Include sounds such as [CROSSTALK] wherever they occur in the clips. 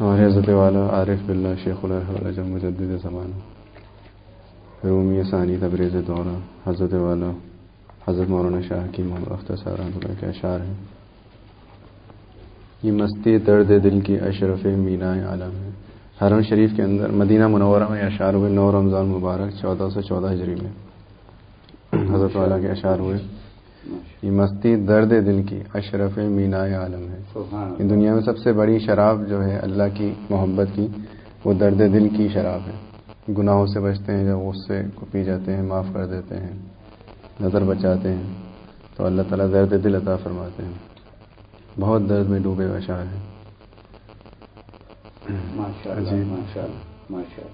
ہمارے حضرت والا عارف بلّہ شیخ الرحمۃ جب مجدد زمانہ۔ رومی ثانی تبریز دورہ۔ حضرت والا، حضرت مولانا شاہ کی محمد اختصار رحمۃ کے اشعار ہیں یہ مستی درد دل کی اشرف مینا عالم ہے۔ حرم شریف کے اندر مدینہ منورہ میں اشعار ہوئے۔ نو رمضان مبارک، چودہ سو چودہ ہجری میں۔ حضرت والا کے اشعار ہوئے۔ یہ مستی درد دل کی اشرف مینا عالم ہے۔ دنیا میں سب سے بڑی شراب جو ہے اللہ کی محبت کی وہ درد دل کی شراب ہے۔ گناہوں سے بچتے ہیں جب غصے کو پی جاتے ہیں معاف کر دیتے ہیں نظر بچاتے ہیں تو اللہ تعالیٰ درد دل عطا فرماتے ہیں۔ بہت درد میں ڈوبے ہوئے شاہ ہیں جی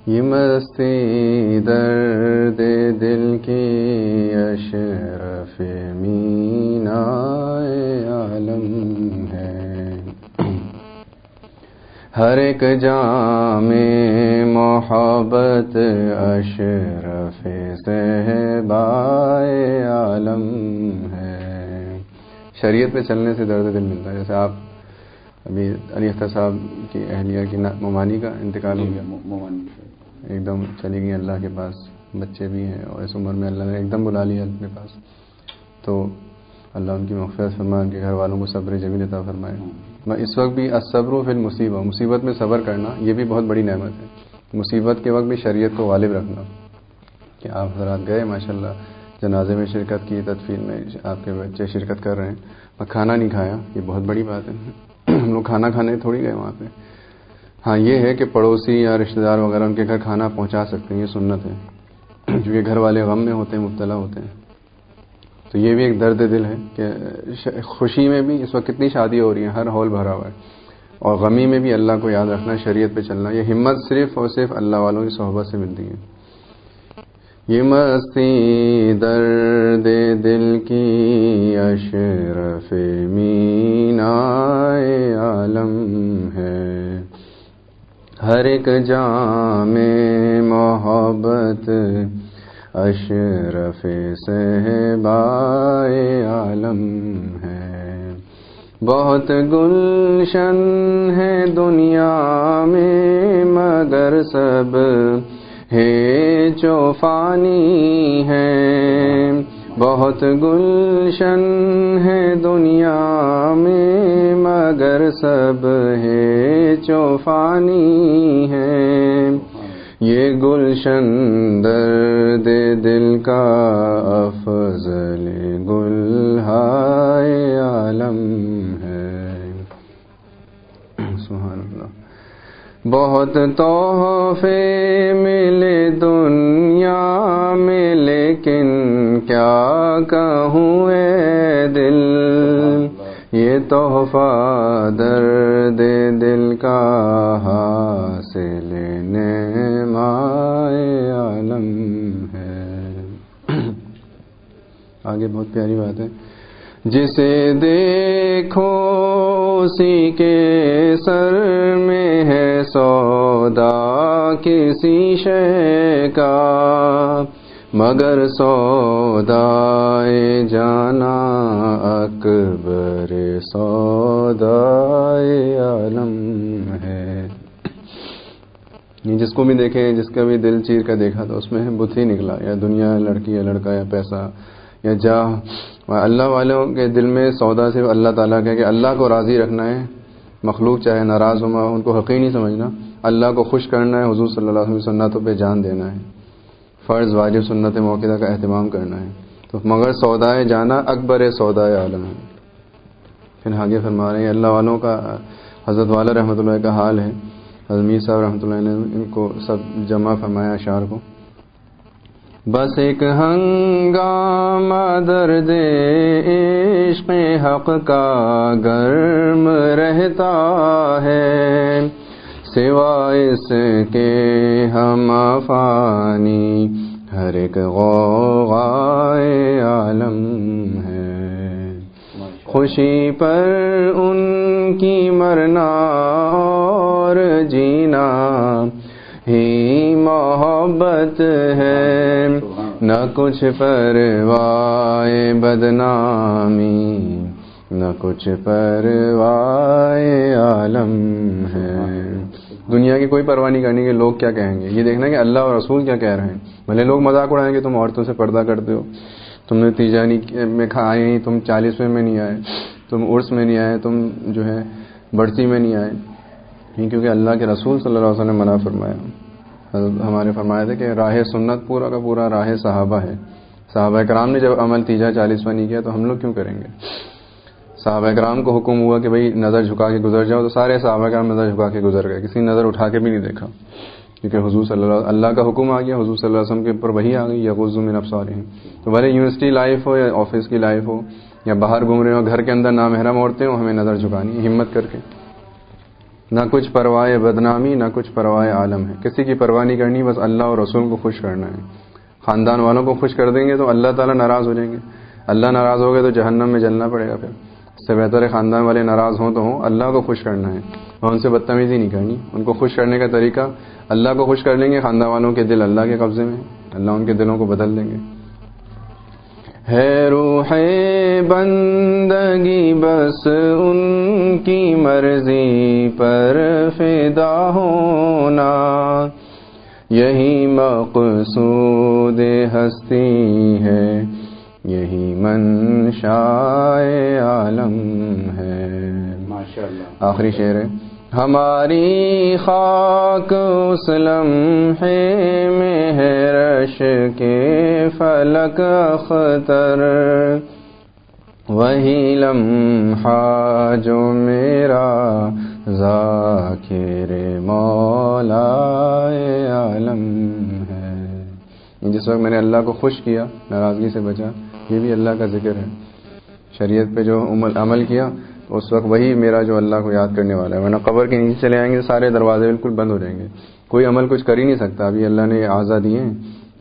یہ مستی درد دل کی اشرف مینا عالم ہے۔ ہر ایک جام محبت اشرف صحبائے عالم ہے۔ شریعت پہ چلنے سے درد دل ملتا ہے۔ جیسے آپ ابھی علی اختر صاحب کی اہلیہ کی ممانی کا انتقال ہو گیا۔ ایک دم چلی گئی اللہ کے پاس بچے بھی ہیں اور اس عمر میں اللہ نے ایک دم بلا لیا اپنے پاس۔ تو اللہ ان کی مغفرت فرمائے ان کے گھر والوں کو صبر جمیل عطا فرمائے۔ میں اس وقت بھی اصبر و فی المصیبہ مصیبت میں صبر کرنا یہ بھی بہت بڑی نعمت ہے۔ مصیبت کے وقت بھی شریعت کو غالب رکھنا۔ کہ آپ حضرات گئے ماشاء اللہ جنازے میں شرکت کی تدفین میں آپ کے بچے شرکت کر رہے ہیں۔ میں کھانا نہیں کھایا یہ بہت بڑی بات ہے۔ [COUGHS] ہم لوگ کھانا کھانے تھوڑی گئے وہاں پہ۔ ہاں یہ ہے کہ پڑوسی یا رشتہ دار وغیرہ ان کے گھر کھانا پہنچا سکتے ہیں، یہ سنت ہے۔ [COUGHS] کیونکہ گھر والے غم میں ہوتے ہیں، مبتلا ہوتے ہیں۔ تو یہ بھی ایک درد دل ہے کہ خوشی میں بھی اس وقت کتنی شادی ہو رہی ہیں ہر ہال بھرا ہوا ہے۔ اور غمی میں بھی اللہ کو یاد رکھنا، شریعت پہ چلنا، یہ ہمت صرف اور صرف اللہ والوں کی صحبت سے ملتی ہے۔ یہ مستی درد دل کی اشرف مینا عالم ہے۔ ہر ایک جام محبت اشرف صحبائے عالم ہے۔ بہت گلشن ہے دنیا میں مگر سب ہے جو فانی ہے۔ بہت گلشن ہے دنیا میں، مگر سب ہے جو فانی ہے۔ یہ گلشن درد دل کا افضل گل عالم ہے۔ بہت تحفے ملے دنیا میں، لیکن کیا کہوں اے دل؟ یہ تحفہ درد دل کا حاصل نعمائے عالم ہے۔ [COUGHS] آگے بہت پیاری بات ہے۔ جسے دیکھو اسی کے سر میں ہے سودا کسی شے کا۔ مگر سودا جانا اکبر سودا عالم ہے۔ جس کو بھی دیکھیں، جس کا بھی دل چیر کا دیکھا تو اس میں بت ہی نکلا، یا دنیا لڑکی یا لڑکا یا پیسہ یا جا اللہ والوں کے دل میں سودا سے اللہ تعالیٰ کہ اللہ کو راضی رکھنا ہے، مخلوق چاہے ناراض ہو ان کو حقیقی نہیں سمجھنا۔ اللہ کو خوش کرنا ہے، حضور صلی اللہ علیہ وسلم سنتوں پہ جان دینا ہے۔ فرض، واجب، سنت موقع کا اہتمام کرنا ہے۔ تو مگر سودائے جانا اکبر سودائے عالم ہے۔ پھر آگے فرما رہے ہیں، اللہ والوں کا، حضرت والا رحمۃ اللہ کا حال ہے۔ حضمیر صاحب رحمۃ اللہ نے ان کو سب جمع فرمایا اشعار کو۔ بس ایک ہنگامہ درد عشق حق کا گرم رہتا ہے۔ سوائے اس کے ہم فانی ہر ایک غوغائے عالم ہے۔ خوشی پر ان کی مرنا اور جینا ہی محبت ہے۔ نہ کچھ پروائے بدنامی، نہ کچھ پروائے عالم ہے۔ دنیا کی کوئی پرواہ نہیں کرنی کہ لوگ کیا کہیں گے۔ یہ دیکھنا کہ اللہ اور رسول کیا کہہ رہے ہیں۔ بھلے لوگ مذاق اڑائیں گے، تم عورتوں سے پردہ کرتے ہو۔ تم نے تیجانی میں کھائے ہی تم چالیسویں میں نہیں آئے۔ تم عرس میں نہیں آئے، تم جو ہے بڑھتی میں نہیں آئے۔ کیونکہ اللہ کے رسول صلی اللہ علیہ وسلم نے منع فرمایا۔ ہمارے فرمایا تھے کہ راہ سنت پورا کا پورا راہ صحابہ ہے۔ صحابہ کرام نے جب عمل تیجا چالیسواں نہیں کیا تو ہم لوگ کیوں کریں گے؟ صحابہ کرام کو حکم ہوا کہ بھائی نظر جھکا کے گزر جاؤ تو سارے صحابہ کرام نظر جھکا کے گزر گئے، کسی نظر اٹھا کے بھی نہیں دیکھا۔ کیونکہ حضور صلی اللہ اللہ کا حکم آ گیا، حضور صلی اللہ علیہ وسلم کے اوپر وہی آ گئی یا غزو میں ہیں تو بھلے یونیورسٹی لائف ہو یا آفس کی لائف ہو یا باہر گھوم رہے ہو، گھر کے اندر نامحرم عورتیں ہو ہمیں نظر جھکانی ہمت کر کے۔ نہ کچھ پرواہ بدنامی، نہ کچھ پرواہ عالم ہے۔ کسی کی پرواہ نہیں کرنی، بس اللہ اور رسول کو خوش کرنا ہے۔ خاندان والوں کو خوش کر دیں گے تو اللہ تعالیٰ ناراض ہو جائیں گے۔ اللہ ناراض ہو گئے تو جہنم میں جلنا پڑے گا پھر۔ اس سے بہتر ہے خاندان والے ناراض ہوں تو ہوں، اللہ کو خوش کرنا ہے۔ اور ان سے بدتمیزی نہیں کرنی۔ ان کو خوش کرنے کا طریقہ، اللہ کو خوش کر لیں گے خاندان والوں کے دل اللہ کے قبضے میں اللہ ان کے دلوں کو بدل دیں گے۔ ہے روح بندگی بس ان کی مرضی پر فدا ہونا۔ یہی مقصود ہستی ہے یہی منشا عالم ہے۔ آخری شعر ہے۔ ہماری خاک اسلم ہے مہرش کے فلک اختر۔ وہی لمحہ جو میرا ذاکر مولا عالم ہے۔ جس وقت میں نے اللہ کو خوش کیا، ناراضگی سے بچا، یہ بھی اللہ کا ذکر ہے۔ شریعت پہ جو عمل کیا اس وقت وہی میرا جو اللہ کو یاد کرنے والا ہے، ورنہ قبر کے نیچے چلے آئیں گے سارے دروازے بالکل بند ہو جائیں گے۔ کوئی عمل کچھ کر ہی نہیں سکتا۔ ابھی اللہ نے آزاد دیے ہیں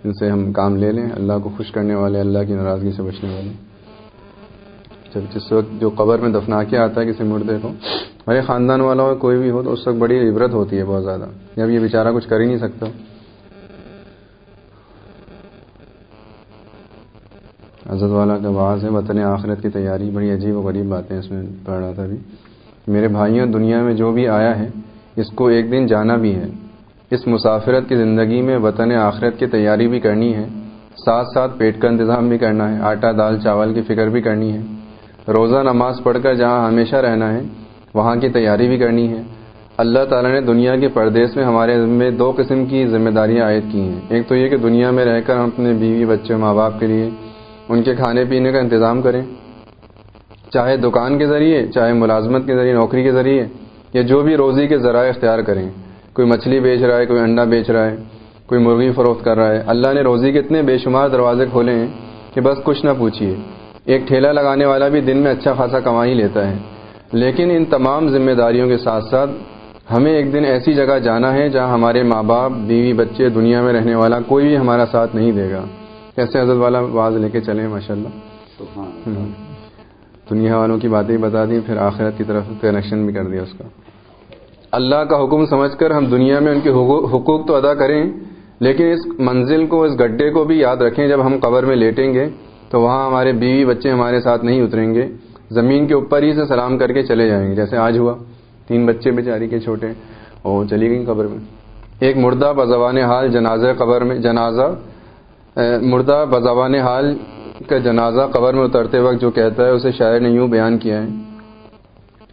ان سے ہم کام لے لیں۔ اللہ کو خوش کرنے والے، اللہ کی ناراضگی سے بچنے والے۔ جب جس وقت جو قبر میں دفنا کے آتا ہے کسی مردے کو میرے خاندان والا ہو، کوئی بھی ہو، تو اس وقت بڑی عبرت ہوتی ہے بہت زیادہ۔ جب یہ بیچارہ کچھ کر ہی نہیں سکتا۔ عزت والا کا بعض ہے، وطن آخرت کی تیاری، بڑی عجیب و غریب باتیں اس میں پڑھ رہا تھا ابھی۔ میرے بھائیوں، دنیا میں جو بھی آیا ہے، اس کو ایک دن جانا بھی ہے۔ اس مسافرت کی زندگی میں وطن آخرت کی تیاری بھی کرنی ہے۔ ساتھ ساتھ پیٹ کا انتظام بھی کرنا ہے۔ آٹا، دال، چاول کی فکر بھی کرنی ہے۔ روزہ، نماز پڑھ کر جہاں ہمیشہ رہنا ہے، وہاں کی تیاری بھی کرنی ہے۔ اللہ تعالیٰ نے دنیا کے پردیس میں ہمارے میں دو قسم کی ذمہ داریاں عائد کی ہیں۔ ایک تو یہ کہ دنیا میں رہ کر ہم اپنے بیوی، بچے، ماں باپ کے لیے ان کے کھانے پینے کا انتظام کریں۔ چاہے دکان کے ذریعے، چاہے ملازمت کے ذریعے، نوکری کے ذریعے، یا جو بھی روزی کے ذرائع اختیار کریں۔ کوئی مچھلی بیچ رہا ہے، کوئی انڈا بیچ رہا ہے، کوئی مرغی فروخت کر رہا ہے۔ اللہ نے روزی کے اتنے بے شمار دروازے کھولے ہیں کہ بس کچھ نہ پوچھیے ایک ٹھیلا لگانے والا بھی دن میں اچھا خاصا کما ہی لیتا ہے۔ لیکن ان تمام ذمہ داریوں کے ساتھ ساتھ ہمیں ایک دن ایسی جگہ جانا ہے جہاں ہمارے ماں باپ، بیوی، بچے، دنیا میں رہنے والا کوئی بھی ہمارا ساتھ نہیں دے گا۔ کیسے حضرت والا باز لے کے چلیں ماشاء اللہ۔ دنیا والوں کی باتیں بتا دی پھر آخرت کی طرف کنیکشن بھی کر دیا اس کا۔ اللہ کا حکم سمجھ کر ہم دنیا میں ان کے حقوق تو ادا کریں لیکن اس منزل کو اس گڈھے کو بھی یاد رکھیں۔ جب ہم قبر میں لیٹیں گے تو وہاں ہمارے بیوی بچے ہمارے ساتھ نہیں اتریں گے۔ زمین کے اوپر ہی سے سلام کر کے چلے جائیں گے۔ جیسے آج ہوا۔ تین بچے بیچاری کے چھوٹے اور چلی گئی قبر میں۔ ایک مردہ بزوان حال جنازہ قبر میں جنازہ مردہ بزوان حال کا جنازہ قبر میں اترتے وقت جو کہتا ہے، اسے شاعر نے یوں بیان کیا ہے۔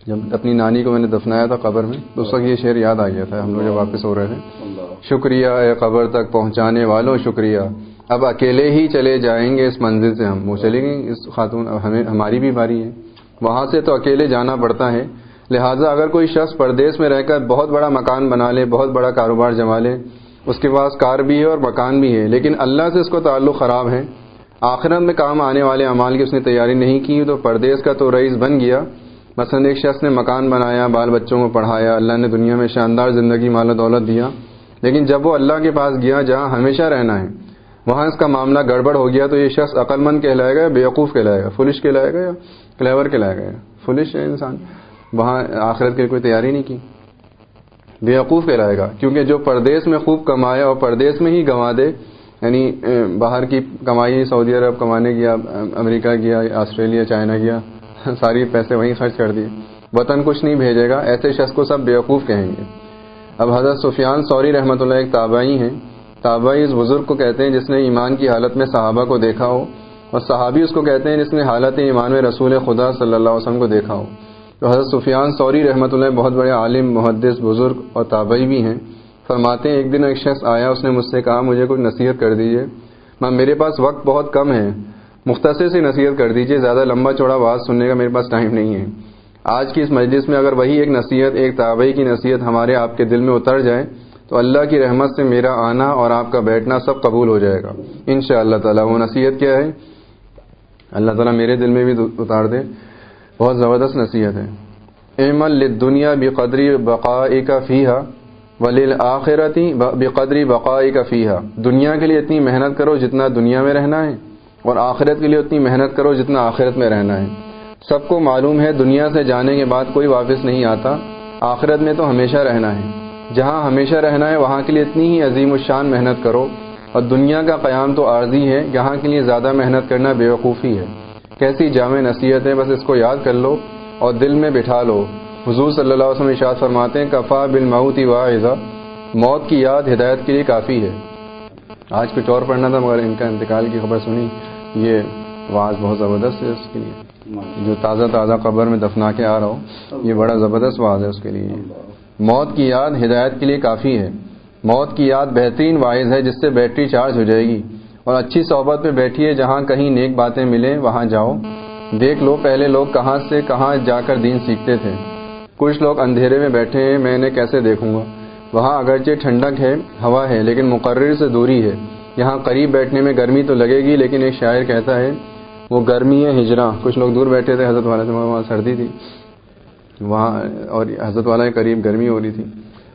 جب اپنی نانی کو میں نے دفنایا تھا قبر میں، تو اس وقت یہ شعر یاد آ گیا تھا، ہم لوگ جب واپس ہو رہے تھے۔ شکریہ اے قبر تک پہنچانے والوں شکریہ۔ اب اکیلے ہی چلے جائیں گے اس منزل سے ہم۔ وہ چلے گئیں اس خاتون اب ہمیں، ہماری بھی باری ہے۔ وہاں سے تو اکیلے جانا پڑتا ہے۔ لہٰذا اگر کوئی شخص پردیس میں رہ کر بہت بڑا مکان بنا لے، بہت بڑا کاروبار جما لے اس کے پاس کار بھی ہے اور مکان بھی ہے، لیکن اللہ سے اس کو تعلق خراب ہے۔ آخرت میں کام آنے والے اعمال کی اس نے تیاری نہیں کی، تو پردیس کا تو رئیس بن گیا۔ مثلا ایک شخص نے مکان بنایا، بال بچوں کو پڑھایا، اللہ نے دنیا میں شاندار زندگی، مال و دولت دیا۔ لیکن جب وہ اللہ کے پاس گیا، جہاں ہمیشہ رہنا ہے، وہاں اس کا معاملہ گڑبڑ ہو گیا، تو یہ شخص عقل مند کہلائے گا یا بیوقوف کہلائے گا؟ فلش کہلائے گا یا کلیور کہلائے گا؟ فلش ہے انسان۔ وہاں آخرت کی کوئی تیاری نہیں کی۔ بیوقوف کہلائے گا۔ کیونکہ جو پردیس میں خوب کمائے اور پردیس میں ہی گنوا دے یعنی باہر کی کمائی، سعودی عرب کمانے گیا، امریکہ گیا، آسٹریلیا، چائنا گیا، [LAUGHS] ساری پیسے وہیں خرچ کر دیے۔ وطن کچھ نہیں بھیجے گا، ایسے شخص کو سب بیوقوف کہیں گے۔ اب حضرت سفیان سوری رحمۃ اللہ ایک تابعی ہیں۔ تابعی اس بزرگ کو کہتے ہیں جس نے ایمان کی حالت میں صحابہ کو دیکھا ہو، اور صحابی اس کو کہتے ہیں جس نے حالت ایمان میں رسول خدا صلی اللہ علیہ وسلم کو دیکھا ہو۔ تو حضرت سفیان سوری رحمۃ اللہ بہت بڑے عالم، محدث، بزرگ اور تابعی بھی ہیں۔ فرماتے ہیں، ایک دن ایک شخص آیا، اس نے مجھ سے کہا، مجھے کچھ نصیحت کر دیجیے میں میرے پاس وقت بہت کم ہے۔ مختصر سی نصیحت کر دیجیے زیادہ لمبا چوڑا بات سننے کا میرے پاس ٹائم نہیں ہے۔ آج کی اس مجلس میں اگر وہی ایک نصیحت، ایک تابعی کی نصیحت ہمارے آپ کے دل میں اتر جائے، تو اللہ کی رحمت سے میرا آنا اور آپ کا بیٹھنا سب قبول ہو جائے گا۔ ان شاء اللہ تعالیٰ، وہ نصیحت کیا ہے؟ اللہ تعالیٰ میرے دل میں بھی اتار دے۔ بہت زبردست نصیحت ہے۔ اعمل دنیا بقدری بقائی کا فیحا ولیل آخرتی بقدری بقائی کا فیحا دنیا کے لیے اتنی محنت کرو جتنا دنیا میں رہنا ہے اور آخرت کے لیے اتنی محنت کرو جتنا آخرت میں رہنا ہے۔ سب کو معلوم ہے دنیا سے جانے کے بعد کوئی واپس نہیں آتا۔ آخرت میں تو ہمیشہ رہنا ہے۔ جہاں ہمیشہ رہنا ہے وہاں کے لیے اتنی ہی عظیم الشان محنت کرو۔ اور دنیا کا قیام تو عارضی ہے، یہاں کے لیے زیادہ محنت کرنا بیوقوفی ہے۔ کیسی جامع نصیحت ہے بس اس کو یاد کر لو اور دل میں بٹھا لو۔ حضور صلی اللہ علیہ وسلم اشاد فرماتے ہیں، کفا بل مئوتی واحضہ موت کی یاد ہدایت کے لیے کافی ہے۔ آج کچھ اور پڑھنا تھا، مگر ان کا انتقال کی خبر سنی۔ یہ واز بہت زبردست ہے اس کے لیے۔ جو تازہ تازہ قبر میں دفنا کے آ رہا ہو، یہ بڑا زبردست واز ہے اس کے لیے۔ موت کی یاد ہدایت کے لیے کافی ہے۔ موت کی یاد بہترین واحد ہے، جس سے بیٹری چارج ہو جائے گی۔ اور اچھی صحبت میں بیٹھیے، جہاں کہیں نیک باتیں ملیں، وہاں جاؤ۔ دیکھ لو، پہلے لوگ کہاں سے کہاں جا کر دین سیکھتے تھے۔ کچھ لوگ اندھیرے میں بیٹھے ہیں، میں انہیں کیسے دیکھوں گا؟ وہاں اگرچہ ٹھنڈک ہے، ہوا ہے، لیکن مقرر سے دوری ہے۔ یہاں قریب بیٹھنے میں گرمی تو لگے گی، لیکن ایک شاعر کہتا ہے، وہ گرمی ہے ہجرا کچھ لوگ دور بیٹھے تھے، حضرت والا سے وہاں سردی تھی۔ وہاں اور حضرت والا کے قریب گرمی ہو رہی تھی۔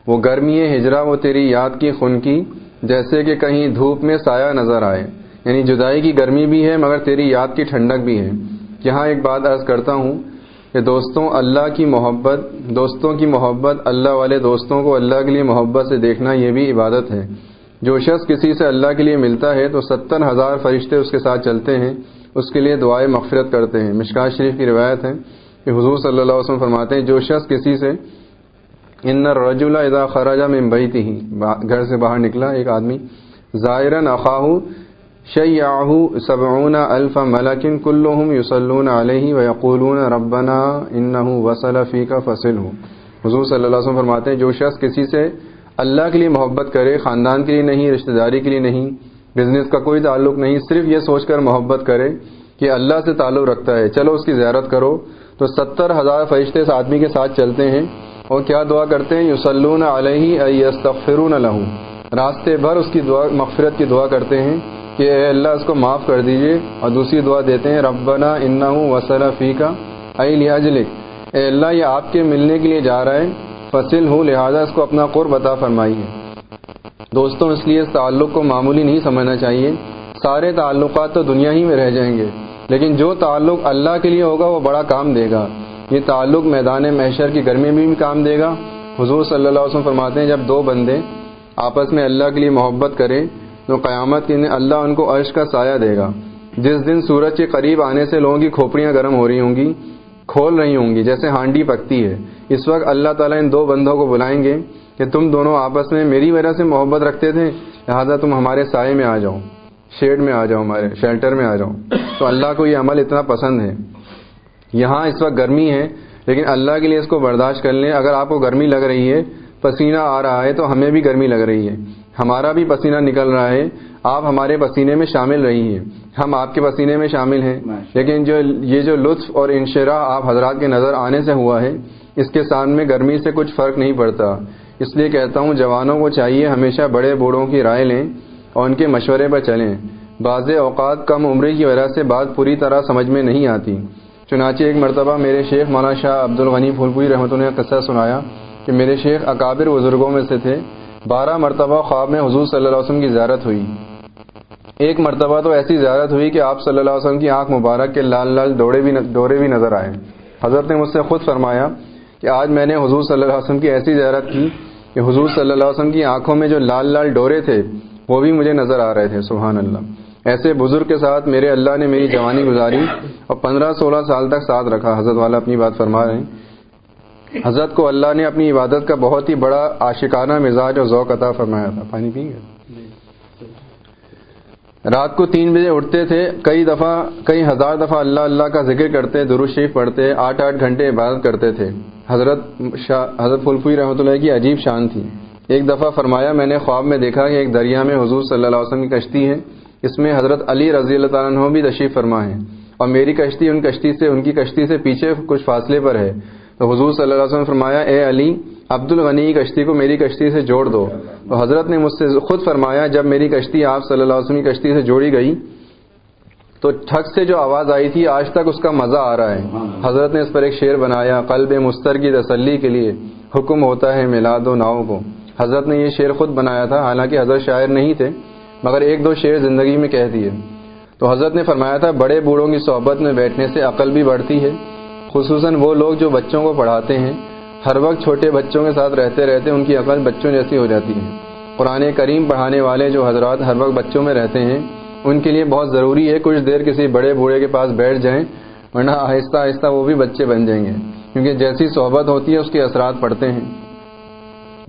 وہ گرمی ہے ہجرا وہ تیری یاد کی خون کی جیسے کہ کہیں دھوپ میں سایہ نظر آئے۔ یعنی جدائی کی گرمی بھی ہے، مگر تیری یاد کی ٹھنڈک بھی ہے۔ یہاں ایک بات عرض کرتا ہوں کہ دوستوں، اللہ کی محبت، دوستوں کی محبت، اللہ والے دوستوں کو اللہ کے لیے محبت سے دیکھنا یہ بھی عبادت ہے۔ جو شخص کسی سے اللہ کے لیے ملتا ہے تو ستر ہزار فرشتے اس کے ساتھ چلتے ہیں، اس کے لیے دعائیں مغفرت کرتے ہیں۔ مشکا شریف کی روایت ہے کہ حضور صلی اللہ علیہ وسلم فرماتے ہیں، جو شخص کسی سے ان رجولہ ادا خراجہ میں بہتی ہی گھر سے باہر نکلا ایک آدمی. ظاہر اخاہ شیاح صبعون الف ملکن کلهم یسلون علیہ ویقولون ربنا انہو وصل فی کا فصل ہوں حضور صلی اللہ علیہ وسلم فرماتے ہیں، جو شخص کسی سے اللہ کے لیے محبت کرے، خاندان کے لیے نہیں، رشتہ داری کے لیے نہیں بزنس کا کوئی تعلق نہیں، صرف یہ سوچ کر محبت کرے کہ اللہ سے تعلق رکھتا ہے، چلو اس کی زیارت کرو. تو ستر ہزار فرشتے اس آدمی کے ساتھ چلتے ہیں اور کیا دعا کرتے ہیں؟ یوسلون علیہ ایستغفرون له راستے بھر اس کی دعا، مغفرت کی دعا کرتے ہیں کہ اے اللہ، اس کو معاف کر دیجیے۔ اور دوسری دعا دیتے ہیں، ربنا انہو وصل فیکا ای لیاجلک۔ اے اللہ، یہ آپ کے ملنے کے لیے جا رہا ہے۔ فصل ہوں لہذا اس کو اپنا قرب عطا فرمائیے دوستوں اس لیے اس تعلق کو معمولی نہیں سمجھنا چاہیے۔ سارے تعلقات تو دنیا ہی میں رہ جائیں گے، لیکن جو تعلق اللہ کے لیے ہوگا، وہ بڑا کام دے گا۔ یہ تعلق میدان محشر کی گرمی میں بھی کام دے گا۔ حضور صلی اللہ علیہ وسلم فرماتے ہیں، جب دو بندے آپس میں اللہ کے لیے محبت کریں، تو قیامت کے دن اللہ ان کو عرش کا سایہ دے گا۔ جس دن سورج کے قریب آنے سے لوگوں کی کھوپڑیاں گرم ہو رہی ہوں گی، کھول رہی ہوں گی، جیسے ہانڈی پکتی ہے۔ اس وقت اللہ تعالیٰ ان دو بندوں کو بلائیں گے کہ تم دونوں آپس میں میری وجہ سے محبت رکھتے تھے، لہٰذا تم ہمارے سائے میں آ جاؤ، شیڈ میں آ جاؤ، ہمارے شیلٹر میں آ جاؤ۔ تو اللہ کو یہ عمل اتنا پسند ہے۔ یہاں اس وقت گرمی ہے لیکن اللہ کے لیے اس کو برداشت کر لیں۔ اگر آپ کو گرمی لگ رہی ہے پسینہ آ رہا ہے تو ہمیں بھی گرمی لگ رہی ہے۔ ہمارا بھی پسینہ نکل رہا ہے۔ آپ ہمارے پسینے میں شامل رہی ہیں۔ ہم آپ کے پسینے میں شامل ہیں۔ لیکن جو یہ جو لطف اور انشرا آپ حضرات کے نظر آنے سے ہوا ہے اس کے سامنے گرمی سے کچھ فرق نہیں پڑتا۔ اس لیے کہتا ہوں جوانوں کو چاہیے ہمیشہ بڑے بوڑھوں کی رائے لیں اور ان کے مشورے پر چلیں۔ بعض اوقات کم عمری کی وجہ سے بات پوری طرح سمجھ میں نہیں آتی۔ چنانچہ ایک مرتبہ میرے شیخ مولانا شاہ عبد الغنی پھولپوری رحمۃ نے قصہ سنایا کہ میرے شیخ اکابر بزرگوں میں سے تھے۔ بارہ مرتبہ خواب میں حضور صلی اللہ علیہ وسلم کی زیارت ہوئی۔ ایک مرتبہ تو ایسی زیارت ہوئی کہ آپ صلی اللہ علیہ وسلم کی آنکھ مبارک کے لال لال ڈورے بھی ڈورے بھی نظر آئے۔ حضرت نے مجھ سے خود فرمایا کہ آج میں نے حضور صلی اللہ علیہ وسلم کی ایسی زیارت کی کہ حضور صلی اللہ علیہ وسلم کی آنکھوں میں جو لال لال ڈورے تھے وہ بھی مجھے نظر آ رہے تھے، سبحان اللہ۔ ایسے بزرگ کے ساتھ میرے اللہ نے میری جوانی گزاری اور پندرہ سولہ سال تک ساتھ رکھا۔ حضرت والا اپنی بات فرما رہے ہیں۔ حضرت کو اللہ نے اپنی عبادت کا بہت ہی بڑا عاشقانہ مزاج اور ذوق عطا فرمایا تھا۔ پانی پئیں گے رات کو تین بجے اٹھتے تھے۔ کئی دفعہ، کئی ہزار دفعہ اللہ اللہ کا ذکر کرتے درو شریف پڑھتے، آٹھ آٹھ گھنٹے عبادت کرتے تھے۔ حضرت حضرت فلفی رحمۃ اللہ کی عجیب شان تھی۔ ایک دفعہ فرمایا، میں نے خواب میں دیکھا کہ ایک دریا میں حضور صلی اللہ علیہ وسلم کی کشتی ہے۔ اس میں حضرت علی رضی اللہ تعالیٰ عنہ بھی تشریف فرما ہے اور میری کشتی ان کشتی سے ان کی کشتی سے پیچھے کچھ فاصلے پر ہے۔ تو حضور صلی اللہ علیہ وسلم فرمایا، اے علی عبد الغنی کی کشتی کو میری کشتی سے جوڑ دو۔ تو حضرت نے مجھ سے خود فرمایا، جب میری کشتی آپ صلی اللہ علیہ وسلم کی کشتی سے جوڑی گئی، تو ٹھگ سے جو آواز آئی تھی، آج تک اس کا مزہ آ رہا ہے۔ حضرت نے اس پر ایک شعر بنایا، قلب مستر کی تسلی کے لیے حکم ہوتا ہے میلاد و ناؤ کو۔ حضرت نے یہ شعر خود بنایا تھا، حالانکہ حضرت شاعر نہیں تھے۔ مگر ایک دو شعر زندگی میں کہہ دیے۔ تو حضرت نے فرمایا تھا، بڑے بوڑھوں کی صحبت میں بیٹھنے سے عقل بھی بڑھتی ہے۔ خصوصاً وہ لوگ جو بچوں کو پڑھاتے ہیں۔ ہر وقت چھوٹے بچوں کے ساتھ رہتے رہتے ان کی عقل بچوں جیسی ہو جاتی ہے۔ قرآن کریم پڑھانے والے جو حضرات ہر وقت بچوں میں رہتے ہیں، ان کے لیے بہت ضروری ہے کچھ دیر کسی بڑے بوڑھے کے پاس بیٹھ جائیں، ورنہ آہستہ آہستہ وہ بھی بچے بن جائیں گے۔ کیونکہ جیسی صحبت ہوتی ہے، اس کے اثرات پڑتے ہیں۔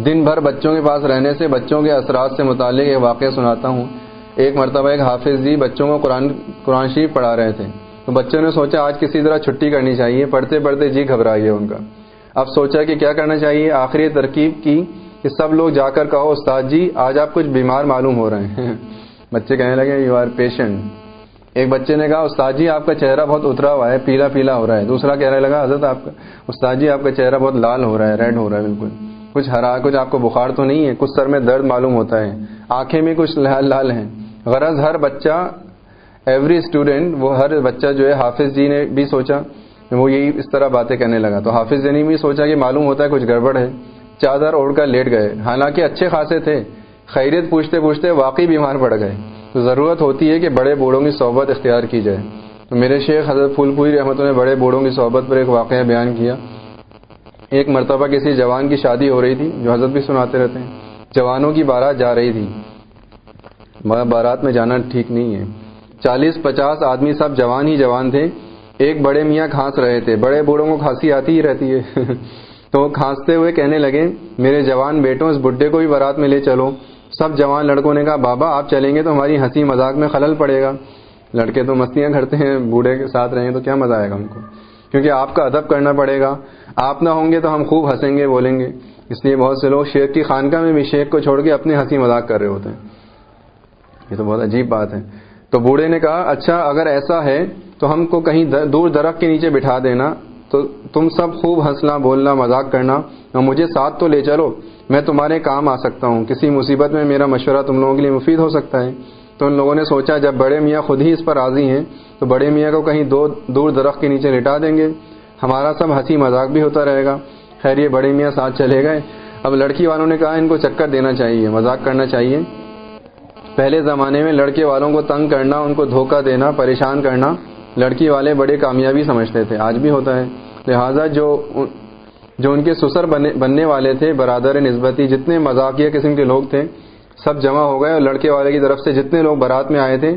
دن بھر بچوں کے پاس رہنے سے، بچوں کے اثرات سے متعلق ایک واقعہ سناتا ہوں۔ ایک مرتبہ ایک حافظ جی بچوں کو قرآن قرآن شریف پڑھا رہے تھے۔ تو بچوں نے سوچا، آج کسی طرح چھٹی کرنی چاہیے۔ پڑھتے پڑھتے جی گھبرائیے ان کا۔ اب سوچا کہ کیا کرنا چاہیے؟ آخری ترکیب کی کہ سب لوگ جا کر کہو، استاد جی آج آپ کچھ بیمار معلوم ہو رہے ہیں۔ [LAUGHS] بچے کہنے لگے یو آر پیشنٹ ایک بچے نے کہا، استاد جی آپ کا چہرہ بہت اترا ہوا ہے، پیلا پیلا ہو رہا ہے۔ دوسرا کہنے لگا، حضرت، آپ کا، استاد جی آپ کا چہرہ بہت لال ہو رہا ہے، ریڈ ہو رہا ہے، بالکل۔ کچھ ہرا، کچھ آپ کو بخار تو نہیں ہے، کچھ سر میں درد معلوم ہوتا ہے۔ آنکھیں میں کچھ لال لال ہیں۔ غرض ہر بچہ ایوری اسٹوڈینٹ وہ ہر بچہ جو ہے، حافظ جی نے بھی سوچا، وہ یہی اس طرح باتیں کرنے لگا۔ تو حافظ جی نے بھی سوچا کہ معلوم ہوتا ہے کچھ گڑبڑ ہے۔ چادر اوڑھ کر لیٹ گئے۔ حالانکہ اچھے خاصے تھے۔ خیریت پوچھتے پوچھتے واقعی بیمار پڑ گئے۔ تو ضرورت ہوتی ہے کہ بڑے بوڑھوں کی صحبت اختیار کی جائے۔ تو میرے شیخ حضرت پھول پوری رحمت نے بڑے بوڑھوں کی صحبت پر ایک واقعہ بیان کیا۔ ایک مرتبہ کسی جوان کی شادی ہو رہی تھی جو حضرت بھی سناتے رہتے ہیں۔ جوانوں کی بارات جا رہی تھی۔ مگر بارات میں جانا ٹھیک نہیں ہے۔ چالیس پچاس آدمی سب جوان ہی جوان تھے۔ ایک بڑے میاں کھانس رہے تھے۔ بڑے بوڑھوں کو کھانسی آتی ہی رہتی ہے۔ [LAUGHS] تو کھانستے ہوئے کہنے لگے، میرے جوان بیٹوں، اس بڈھے کو بھی بارات میں لے چلو۔ سب جوان لڑکوں نے کہا، بابا، آپ چلیں گے تو ہماری ہنسی مذاق میں خلل پڑے گا۔ لڑکے تو مستیاں کرتے ہیں، بوڑھے کے ساتھ رہیں تو کیا مزہ آئے گا ان کو؟ کیونکہ آپ کا ادب کرنا پڑے گا۔ آپ نہ ہوں گے تو ہم خوب ہنسیں گے، بولیں گے۔ اس لیے بہت سے لوگ شیخ کی خانقاہ میں بھی شیخ کو چھوڑ کے اپنی ہنسی مذاق کر رہے ہوتے ہیں۔ یہ تو بہت عجیب بات ہے۔ تو بوڑھے نے کہا اچھا اگر ایسا ہے تو ہم کو کہیں دور درخت کے نیچے بٹھا دینا۔ تو تم سب خوب ہنسنا، بولنا، مذاق کرنا، اور مجھے ساتھ تو لے چلو۔ میں تمہارے کام آ سکتا ہوں۔ کسی مصیبت میں میرا مشورہ تم لوگوں کے لیے مفید ہو سکتا ہے۔ تو ان لوگوں نے سوچا جب بڑے میاں خود ہی اس پر راضی ہیں، تو بڑے میاں کو کہیں دو دور درخت کے نیچے لٹا دیں گے۔ ہمارا سب ہنسی مذاق بھی ہوتا رہے گا۔ خیر، یہ بڑے میاں ساتھ چلے گئے۔ اب لڑکی والوں نے کہا، ان کو چکر دینا چاہیے، مذاق کرنا چاہیے۔ پہلے زمانے میں لڑکے والوں کو تنگ کرنا، ان کو دھوکہ دینا، پریشان کرنا لڑکی والے بڑے کامیابی سمجھتے تھے۔ آج بھی ہوتا ہے۔ لہٰذا جو جو ان کے سسر بننے والے تھے، برادر نسبتی، جتنے مذاقیہ قسم کے لوگ تھے سب جمع ہو گئے اور لڑکے والے کی طرف سے جتنے لوگ برات میں آئے تھے،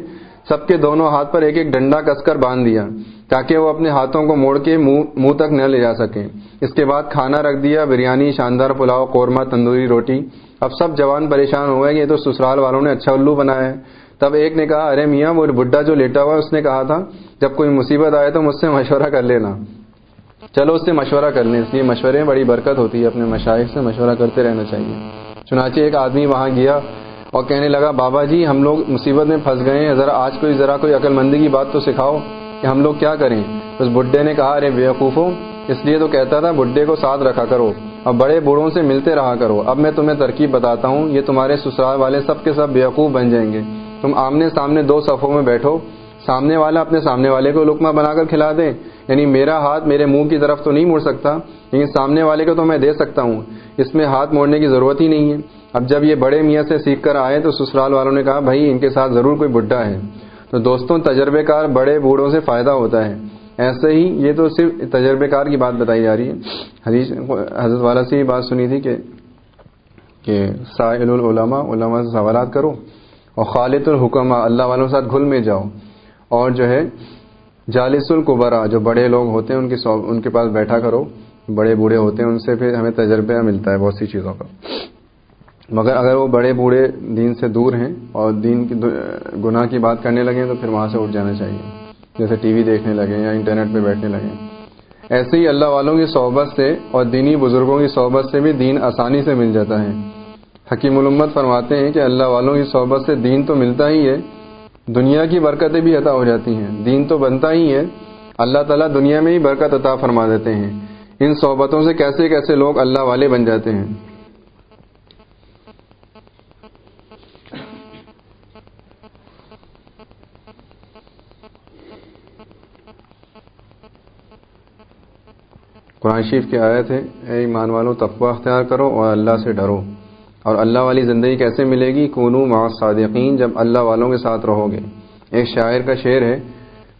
سب کے دونوں ہاتھ پر ایک ایک ڈنڈا کس کر باندھ دیا تاکہ وہ اپنے ہاتھوں کو موڑ کے منہ تک نہ لے جا سکیں۔ اس کے بعد کھانا رکھ دیا، بریانی، شاندار پلاؤ، قورمہ، تندوری، روٹی۔ اب سب جوان پریشان ہو گئے کہ یہ تو سسرال والوں نے اچھا الو بنایا ہے۔ تب ایک نے کہا، ارے میاں، وہ بڈھا جو لیٹا ہوا اس نے کہا تھا، جب کوئی مصیبت آئے تو مجھ سے مشورہ کر لینا۔ چلو اس سے مشورہ کر لیں۔ اس لیے مشورے بڑی برکت ہوتی ہے، اپنے مشائق سے مشورہ کرتے رہنا چاہیے۔ چنانچہ ایک آدمی وہاں گیا اور کہنے لگا، بابا جی ہم لوگ مصیبت میں پھنس گئے ہیں، ذرا آج کوئی، ذرا کوئی عقل مندی کی بات تو سکھاؤ کہ ہم لوگ کیا کریں۔ اس بڈھے نے کہا، ارے بیوقوف اس لیے تو کہتا تھا، بڈھے کو ساتھ رکھا کرو اور بڑے بوڑھوں سے ملتے رہا کرو۔ اب میں تمہیں ترکیب بتاتا ہوں، یہ تمہارے سسرال والے سب کے سب بیوقوف بن جائیں گے۔ تم آمنے سامنے دو صفوں میں بیٹھو سامنے والا اپنے سامنے والے کو لکما بنا کر کھلا دے۔ یعنی میرا ہاتھ میرے منہ کی طرف تو نہیں مڑ سکتا، لیکن سامنے والے کو تو میں دے سکتا ہوں۔ اس میں ہاتھ موڑنے کی ضرورت ہی نہیں ہے۔ اب جب یہ بڑے میاں سے سیکھ کر آئے تو سسرال والوں نے کہا، بھائی، ان کے ساتھ ضرور کوئی بڈھا ہے۔ تو دوستوں تجربے کار بڑے بوڑھوں سے فائدہ ہوتا ہے۔ ایسے ہی یہ تو صرف تجربے کار کی بات بتائی جا رہی ہے۔ حدیث، حضرت والا سے یہ بات سنی تھی کہ کہ ساحل العلماء، علماء سے سوالات کرو اور خالد الحکم اللہ والوں کے ساتھ گھل میں جاؤ۔ اور جو ہے جالس القبرا، جو بڑے لوگ ہوتے ہیں، ان کی ان کے پاس بیٹھا کرو۔ بڑے بوڑھے ہوتے ہیں، ان سے پھر ہمیں تجربہ ملتا ہے بہت سی چیزوں کا۔ مگر اگر وہ بڑے بوڑھے دین سے دور ہیں اور دین کی گناہ کی بات کرنے لگے تو پھر وہاں سے اٹھ جانا چاہیے۔ جیسے ٹی وی دیکھنے لگے یا انٹرنیٹ پہ بیٹھنے لگے۔ ایسے ہی اللہ والوں کی صحبت سے اور دینی بزرگوں کی صحبت سے بھی دین آسانی سے مل جاتا ہے۔ حکیم علمت فرماتے ہیں کہ اللہ والوں کی صحبت سے دین تو ملتا ہی ہے دنیا کی برکتیں بھی عطا ہو جاتی ہیں۔ دین تو بنتا ہی ہے۔ اللہ تعالیٰ دنیا میں ہی برکت عطا فرما دیتے ہیں۔ ان صحبتوں سے کیسے کیسے لوگ اللہ والے بن جاتے ہیں۔ قرآن شریف کی آیت ہے، اے ایمان والوں تقوی اختیار کرو اور اللہ سے ڈرو۔ اور اللہ والی زندگی کیسے ملے گی؟ کونو مع صادقین، جب اللہ والوں کے ساتھ رہو گے۔ ایک شاعر کا شعر ہے،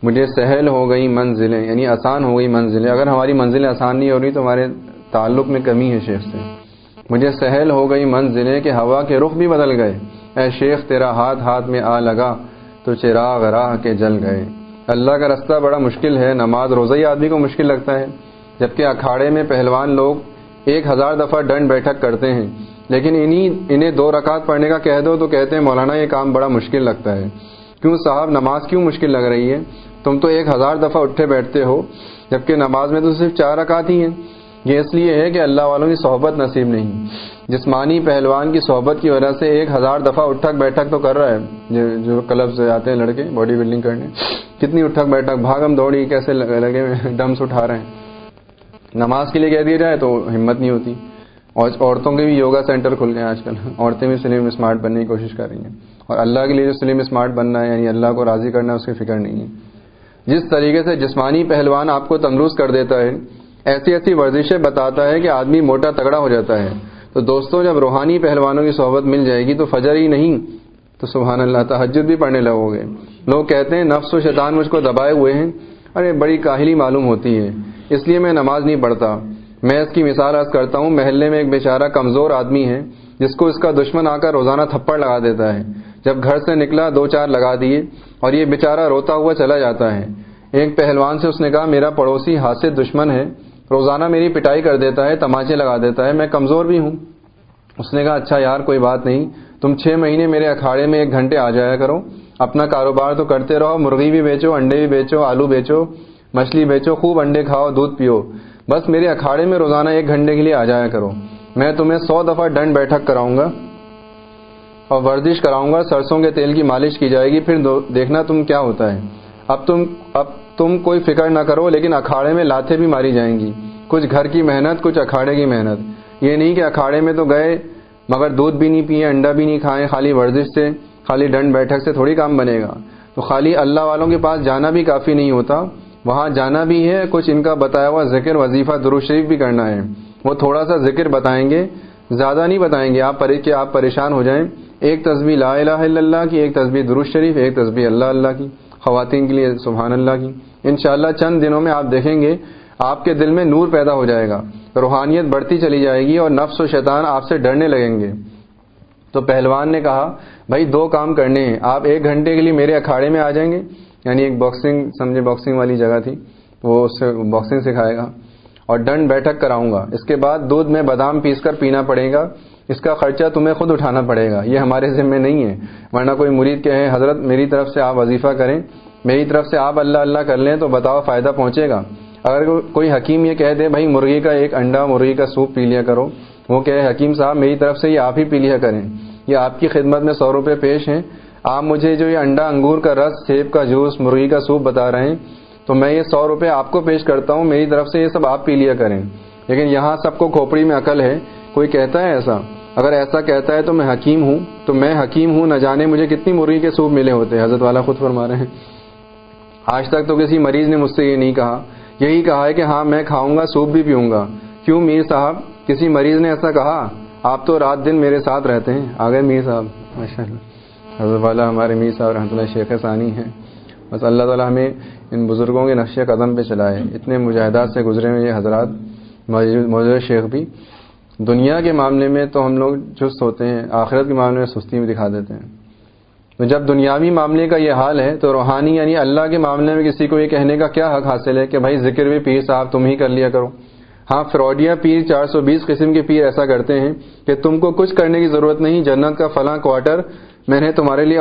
مجھے سہل ہو گئی منزلیں یعنی آسان ہو گئی منزلیں۔ اگر ہماری منزلیں آسان نہیں ہو رہی تو ہمارے تعلق میں کمی ہے شیخ سے۔ مجھے سہل ہو گئی منزلیں کہ ہوا کے رخ بھی بدل گئے۔ اے شیخ، تیرا ہاتھ ہاتھ میں آ لگا، تو چراغ راہ کے جل گئے۔ اللہ کا رستہ بڑا مشکل ہے، نماز روزہ ہی آدمی کو مشکل لگتا ہے۔ جبکہ اکھاڑے میں پہلوان لوگ ایک ہزار دفعہ ڈنڈ بیٹھک کرتے ہیں۔ لیکن انہیں انہیں دو رکعت پڑھنے کا کہہ دو تو کہتے ہیں، مولانا، یہ کام بڑا مشکل لگتا ہے۔ کیوں صاحب، نماز کیوں مشکل لگ رہی ہے؟ تم تو ایک ہزار دفعہ اٹھے بیٹھتے ہو، جبکہ نماز میں تو صرف چار رکعت ہی ہیں۔ یہ اس لیے ہے کہ اللہ والوں کی صحبت نصیب نہیں۔ جسمانی پہلوان کی صحبت کی وجہ سے ایک ہزار دفعہ اٹھک بیٹھک تو کر رہا ہے۔ جو کلب سے آتے ہیں لڑکے باڈی بلڈنگ کرنے، کتنی اٹھک بیٹھک بھاگم دوڑی، کیسے لگے ڈمس [LAUGHS] اٹھا رہے ہیں۔ نماز کے لیے کہہ دیا جائے تو ہمت نہیں ہوتی۔ اور عورتوں کے بھی یوگا سینٹر کھل گئے ہیں آج کل۔ عورتیں بھی سلیم اسمارٹ بننے کی کوشش کر رہی ہیں۔ اور اللہ کے لیے جو سلیم اسمارٹ بننا ہے یعنی اللہ کو راضی کرنا ہے اس کی فکر نہیں ہے۔ جس طریقے سے جسمانی پہلوان آپ کو تندرست کر دیتا ہے، ایسی ایسی ورزشیں بتاتا ہے کہ آدمی موٹا تگڑا ہو جاتا ہے۔ تو دوستوں، جب روحانی پہلوانوں کی صحبت مل جائے گی تو فجر ہی نہیں، تو سبحان اللہ تحجد بھی پڑھنے لگو گے لوگ کہتے ہیں، نفس و شیطان مجھ کو دبائے ہوئے ہیں ارے بڑی کاہلی معلوم ہوتی ہے۔ اس لیے میں نماز نہیں پڑھتا۔ میں اس کی مثال عرض کرتا ہوں، محلے میں ایک بیچارہ کمزور آدمی ہے، جس کو اس کا دشمن آ کر روزانہ تھپڑ لگا دیتا ہے۔ جب گھر سے نکلا، دو چار لگا دیے اور یہ بیچارہ روتا ہوا چلا جاتا ہے۔ ایک پہلوان سے اس نے کہا، میرا پڑوسی حاصل دشمن ہے، روزانہ میری پٹائی کر دیتا ہے، تماچے لگا دیتا ہے، میں کمزور بھی ہوں۔ اس نے کہا اچھا یار، کوئی بات نہیں، تم چھ مہینے میرے اکھاڑے میں ایک گھنٹے آ جایا کرو، اپنا کاروبار تو کرتے رہو، مرغی بھی بیچو، انڈے بھی بیچو، آلو بیچو، مچھلی بیچو، خوب انڈے کھاؤ، دودھ پیو۔ بس میرے اکھاڑے میں روزانہ ایک گھنٹے کے لیے آ جایا کرو۔ میں تمہیں سو دفعہ ڈنڈ بیٹھک کراؤں گا اور ورزش کراؤں گا۔ سرسوں کے تیل کی مالش کی جائے گی۔ پھر دیکھنا تم کیا ہوتا ہے۔ اب تم اب تم کوئی فکر نہ کرو، لیکن اکھاڑے میں لاتے بھی ماری جائیں گی۔ کچھ گھر کی محنت، کچھ اکھاڑے کی محنت۔ یہ نہیں کہ اکھاڑے میں تو گئے، مگر دودھ بھی نہیں پیے انڈا بھی نہیں کھائے، خالی ورزش سے، خالی ڈنڈ بیٹھک سے تھوڑی کام بنے گا۔ تو خالی اللہ والوں کے پاس جانا بھی کافی نہیں ہوتا۔ وہاں جانا بھی ہے، کچھ ان کا بتایا ہوا ذکر، وظیفہ درو شریف بھی کرنا ہے۔ وہ تھوڑا سا ذکر بتائیں گے، زیادہ نہیں بتائیں گے۔ آپ کہ آپ پریشان ہو جائیں۔ ایک تصویر لا الہ الا اللہ کی، ایک تصویر درست شریف، ایک تصویر اللہ اللہ کی۔ خواتین کے لیے سبحان اللہ کی۔ انشاءاللہ چند دنوں میں آپ دیکھیں گے، آپ کے دل میں نور پیدا ہو جائے گا۔ روحانیت بڑھتی چلی جائے گی اور نفس و شیطان آپ سے ڈرنے لگیں گے۔ تو پہلوان نے کہا، بھائی دو کام کرنے ہیں۔ آپ ایک گھنٹے کے لیے میرے اکھاڑے میں آ جائیں گے۔ یعنی ایک باکسنگ سمجھے باکسنگ والی جگہ تھی، وہ اس سے باکسنگ سکھائے گا۔ اور ڈنڈ بیٹھک کراؤں گا۔ اس کے بعد دودھ میں بادام پیس کر پینا پڑے گا۔ اس کا خرچہ تمہیں خود اٹھانا پڑے گا۔ یہ ہمارے ذمے نہیں ہے۔ ورنہ کوئی مرید کہے، حضرت، میری طرف سے آپ وظیفہ کریں۔ میری طرف سے آپ اللہ اللہ کر لیں تو بتاؤ فائدہ پہنچے گا۔ اگر کوئی حکیم یہ کہہ دے، بھائی، مرغی کا ایک انڈا، مرغی کا سوپ پی لیا کرو وہ کہے، حکیم صاحب، میری طرف سے یہ آپ ہی پی لیا کریں۔ یہ آپ کی خدمت میں سو روپے پیش ہیں۔ آپ مجھے جو یہ انڈا انگور کا رس، سیب کا جوس، مرغی کا سوپ بتا رہے ہیں، تو میں یہ سو روپے آپ کو پیش کرتا ہوں، میری طرف سے یہ سب آپ پی لیا کریں۔ لیکن یہاں سب کو کھوپڑی میں عقل ہے، کوئی کہتا ہے ایسا؟ اگر ایسا کہتا ہے تو میں حکیم ہوں، تو میں حکیم ہوں، نہ جانے مجھے کتنی مرغی کے سوپ ملے ہوتے، حضرت والا خود فرما رہے ہیں۔ آج تک تو کسی مریض نے مجھ سے یہ نہیں کہا۔ یہی کہا ہے کہ ہاں میں کھاؤں گا، سوپ بھی پیوں گا۔ کیوں میر صاحب؟ کسی مریض نے ایسا کہا؟ آپ تو رات دن میرے ساتھ رہتے ہیں آگے میر صاحب۔ ماشاء اللہ حضرت والا ہمارے میر صاحب رحمۃ اللہ شیخ ثانی ہیں۔ بس اللہ تعالیٰ ہمیں ان بزرگوں کے نقش قدم پہ چلائے۔ اتنے مجاہدات سے گزرے ہوئے یہ حضرات، موجود شیخ بھی۔ دنیا کے معاملے میں تو ہم لوگ چست ہوتے ہیں، آخرت کے معاملے میں سستی میں دکھا دیتے ہیں۔ تو جب دنیاوی معاملے کا یہ حال ہے تو روحانی یعنی اللہ کے معاملے میں کسی کو یہ کہنے کا کیا حق حاصل ہے کہ بھائی ذکر بھی پیر صاحب تم ہی کر لیا کرو۔ ہاں فراڈیا پیر چار سو بیس قسم کے پیر ایسا کرتے ہیں کہ تم کو کچھ کرنے کی ضرورت نہیں، جنت کا فلاں کوارٹر میں نے تمہارے لیے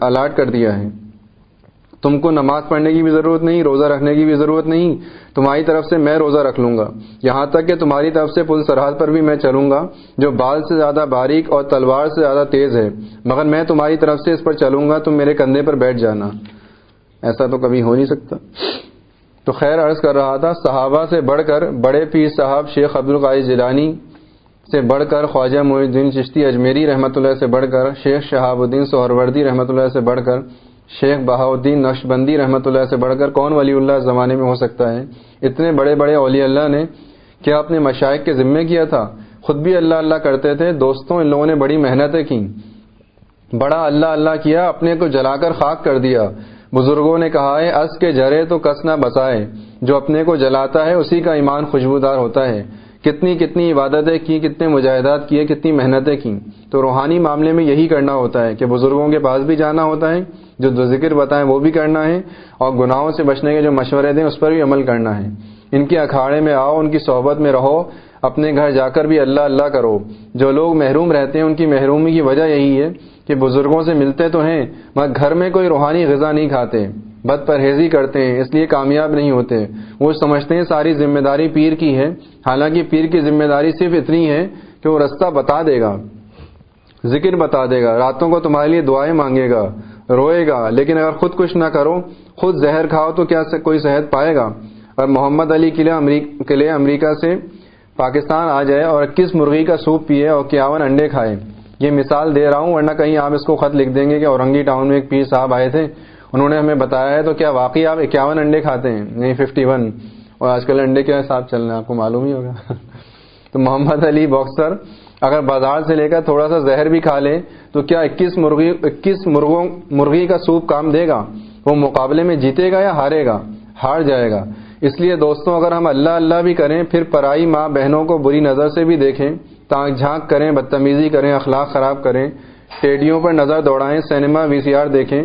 الاٹ کر دیا ہے۔ تم کو نماز پڑھنے کی بھی ضرورت نہیں، روزہ رکھنے کی بھی ضرورت نہیں۔ تمہاری طرف سے میں روزہ رکھ لوں گا۔ یہاں تک کہ تمہاری طرف سے پل سرحد پر بھی میں چلوں گا، جو بال سے زیادہ باریک اور تلوار سے زیادہ تیز ہے۔ مگر میں تمہاری طرف سے اس پر چلوں گا، تم میرے کندھے پر بیٹھ جانا۔ ایسا تو کبھی ہو نہیں سکتا۔ تو خیر عرض کر رہا تھا، صحابہ سے بڑھ کر بڑے پیر صاحب شیخ عبد القاعد جیلانی سے بڑھ کر خواجہ محی الدین چشتی اجمیری رحمۃ اللہ سے بڑھ کر شیخ شہاب الدین سہروردی رحمۃ اللہ سے بڑھ کر شیخ بہاؤدین نقش بندی رحمۃ اللہ سے بڑھ کر کون ولی اللہ زمانے میں ہو سکتا ہے؟ اتنے بڑے بڑے اولی اللہ نے کیا اپنے مشائق کے ذمے کیا تھا؟ خود بھی اللہ اللہ کرتے تھے، دوستوں ان لوگوں نے بڑی محنتیں کی بڑا اللہ اللہ کیا، اپنے کو جلا کر خاک کر دیا۔ بزرگوں نے کہا ہے اس کے جرے تو کس نہ بسائے، جو اپنے کو جلاتا ہے، اسی کا ایمان خوشبودار ہوتا ہے۔ کتنی کتنی عبادتیں کی، کتنے مجاہدات کیے، کتنی محنتیں کی۔ تو روحانی معاملے میں یہی کرنا ہوتا ہے کہ بزرگوں کے پاس بھی جانا ہوتا ہے، جو دو ذکر بتائیں وہ بھی کرنا ہے، اور گناہوں سے بچنے کے جو مشورے دیں، اس پر بھی عمل کرنا ہے۔ ان کے اکھاڑے میں آؤ، ان کی صحبت میں رہو، اپنے گھر جا کر بھی اللہ اللہ کرو۔ جو لوگ محروم رہتے ہیں، ان کی محرومی کی وجہ یہی ہے کہ بزرگوں سے ملتے تو ہیں، مگر گھر میں کوئی روحانی غذا نہیں کھاتے۔ بد پرہیزی کرتے ہیں، اس لیے کامیاب نہیں ہوتے وہ سمجھتے ہیں ساری ذمہ داری پیر کی ہے، حالانکہ پیر کی ذمہ داری صرف اتنی ہے کہ وہ رستہ بتا دے گا، ذکر بتا دے گا، راتوں کو تمہارے لیے دعائیں مانگے گا، روئے گا۔ لیکن اگر خود کچھ نہ کرو، خود زہر کھاؤ تو کیا کوئی صحت پائے گا؟ اور محمد علی قلعہ قلعہ امریکہ سے پاکستان آ جائے اور اکیس مرغی کا سوپ پیے اور اکیاون انڈے کھائے؟ یہ مثال دے رہا ہوں، ورنہ کہیں آپ اس کو خط لکھ دیں گے کہ اورنگی ٹاؤن میں ایک پیر صاحب آئے تھے۔ انہوں نے ہمیں بتایا ہے تو کیا واقعی آپ اکیاون انڈے کھاتے ہیں؟ نہیں ففٹی ون اور آج کل انڈے کے حساب چل رہے ہیں آپ کو معلوم ہی ہوگا۔ [LAUGHS] تو محمد علی باکسر، اگر بازار سے لے کر تھوڑا سا زہر بھی کھا لے تو کیا اکیس مرغی، اکیس مرغوں، مرغی کا سوپ کام دے گا؟ وہ مقابلے میں جیتے گا یا ہارے گا؟ ہار جائے گا۔ اس لیے دوستوں، اگر ہم اللہ اللہ بھی کریں، پھر پرائی ماں بہنوں کو بری نظر سے بھی دیکھیں تاک جھانک کریں، بدتمیزی کریں، اخلاق خراب کریں، ٹیڈیوں پر نظر دوڑائیں سینما وی سی آر دیکھیں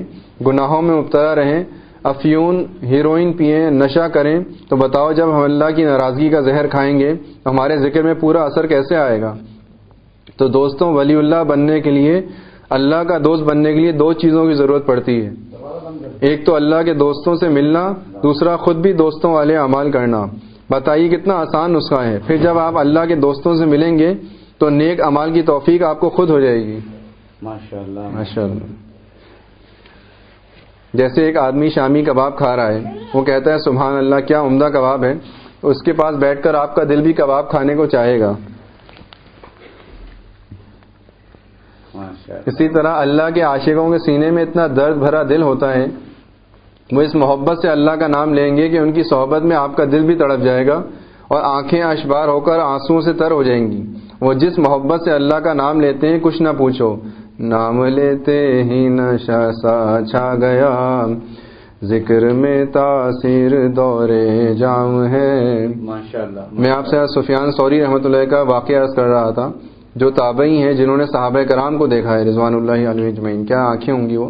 گناہوں میں مبتلا رہیں افیون ہیروئن پئیں نشہ کریں تو بتاؤ جب ہم اللہ کی ناراضگی کا زہر کھائیں گے تو ہمارے ذکر میں پورا اثر کیسے آئے گا؟ تو دوستوں ولی اللہ بننے کے لیے اللہ کا دوست بننے کے لیے دو چیزوں کی ضرورت پڑتی ہے۔ ایک تو اللہ کے دوستوں سے ملنا دوسرا خود بھی دوستوں والے اعمال کرنا۔ بتائیے کتنا آسان نسخہ ہے۔ پھر جب آپ اللہ کے دوستوں سے ملیں گے تو نیک امال کی توفیق آپ کو خود ہو جائے گی۔ ماشاء اللہ جیسے ایک آدمی شامی کباب کھا رہا ہے وہ کہتا ہے سبحان اللہ کیا عمدہ کباب ہے۔ اس کے پاس بیٹھ کر آپ کا دل بھی کباب کھانے کو چاہے گا۔ اسی طرح اللہ کے عاشقوں کے سینے میں اتنا درد بھرا دل ہوتا ہے وہ اس محبت سے اللہ کا نام لیں گے کہ ان کی صحبت میں آپ کا دل بھی تڑپ جائے گا اور آنکھیں اشبار ہو کر آنسو سے تر ہو جائیں گی۔ وہ جس محبت سے اللہ کا نام لیتے ہیں کچھ نہ پوچھو۔ نام لیتے ہی نشا سا چھا گیا۔ ذکر میں تاثیر دورے جام ہے۔ میں آپ سے سفیان سوری رحمۃ اللہ کا واقعہ عرض کر رہا تھا۔ جو تابعی ہیں جنہوں نے صحابہ کرام کو دیکھا ہے رضوان اللہ علیہ اجمعین کیا آنکھیں ہوں گی وہ؟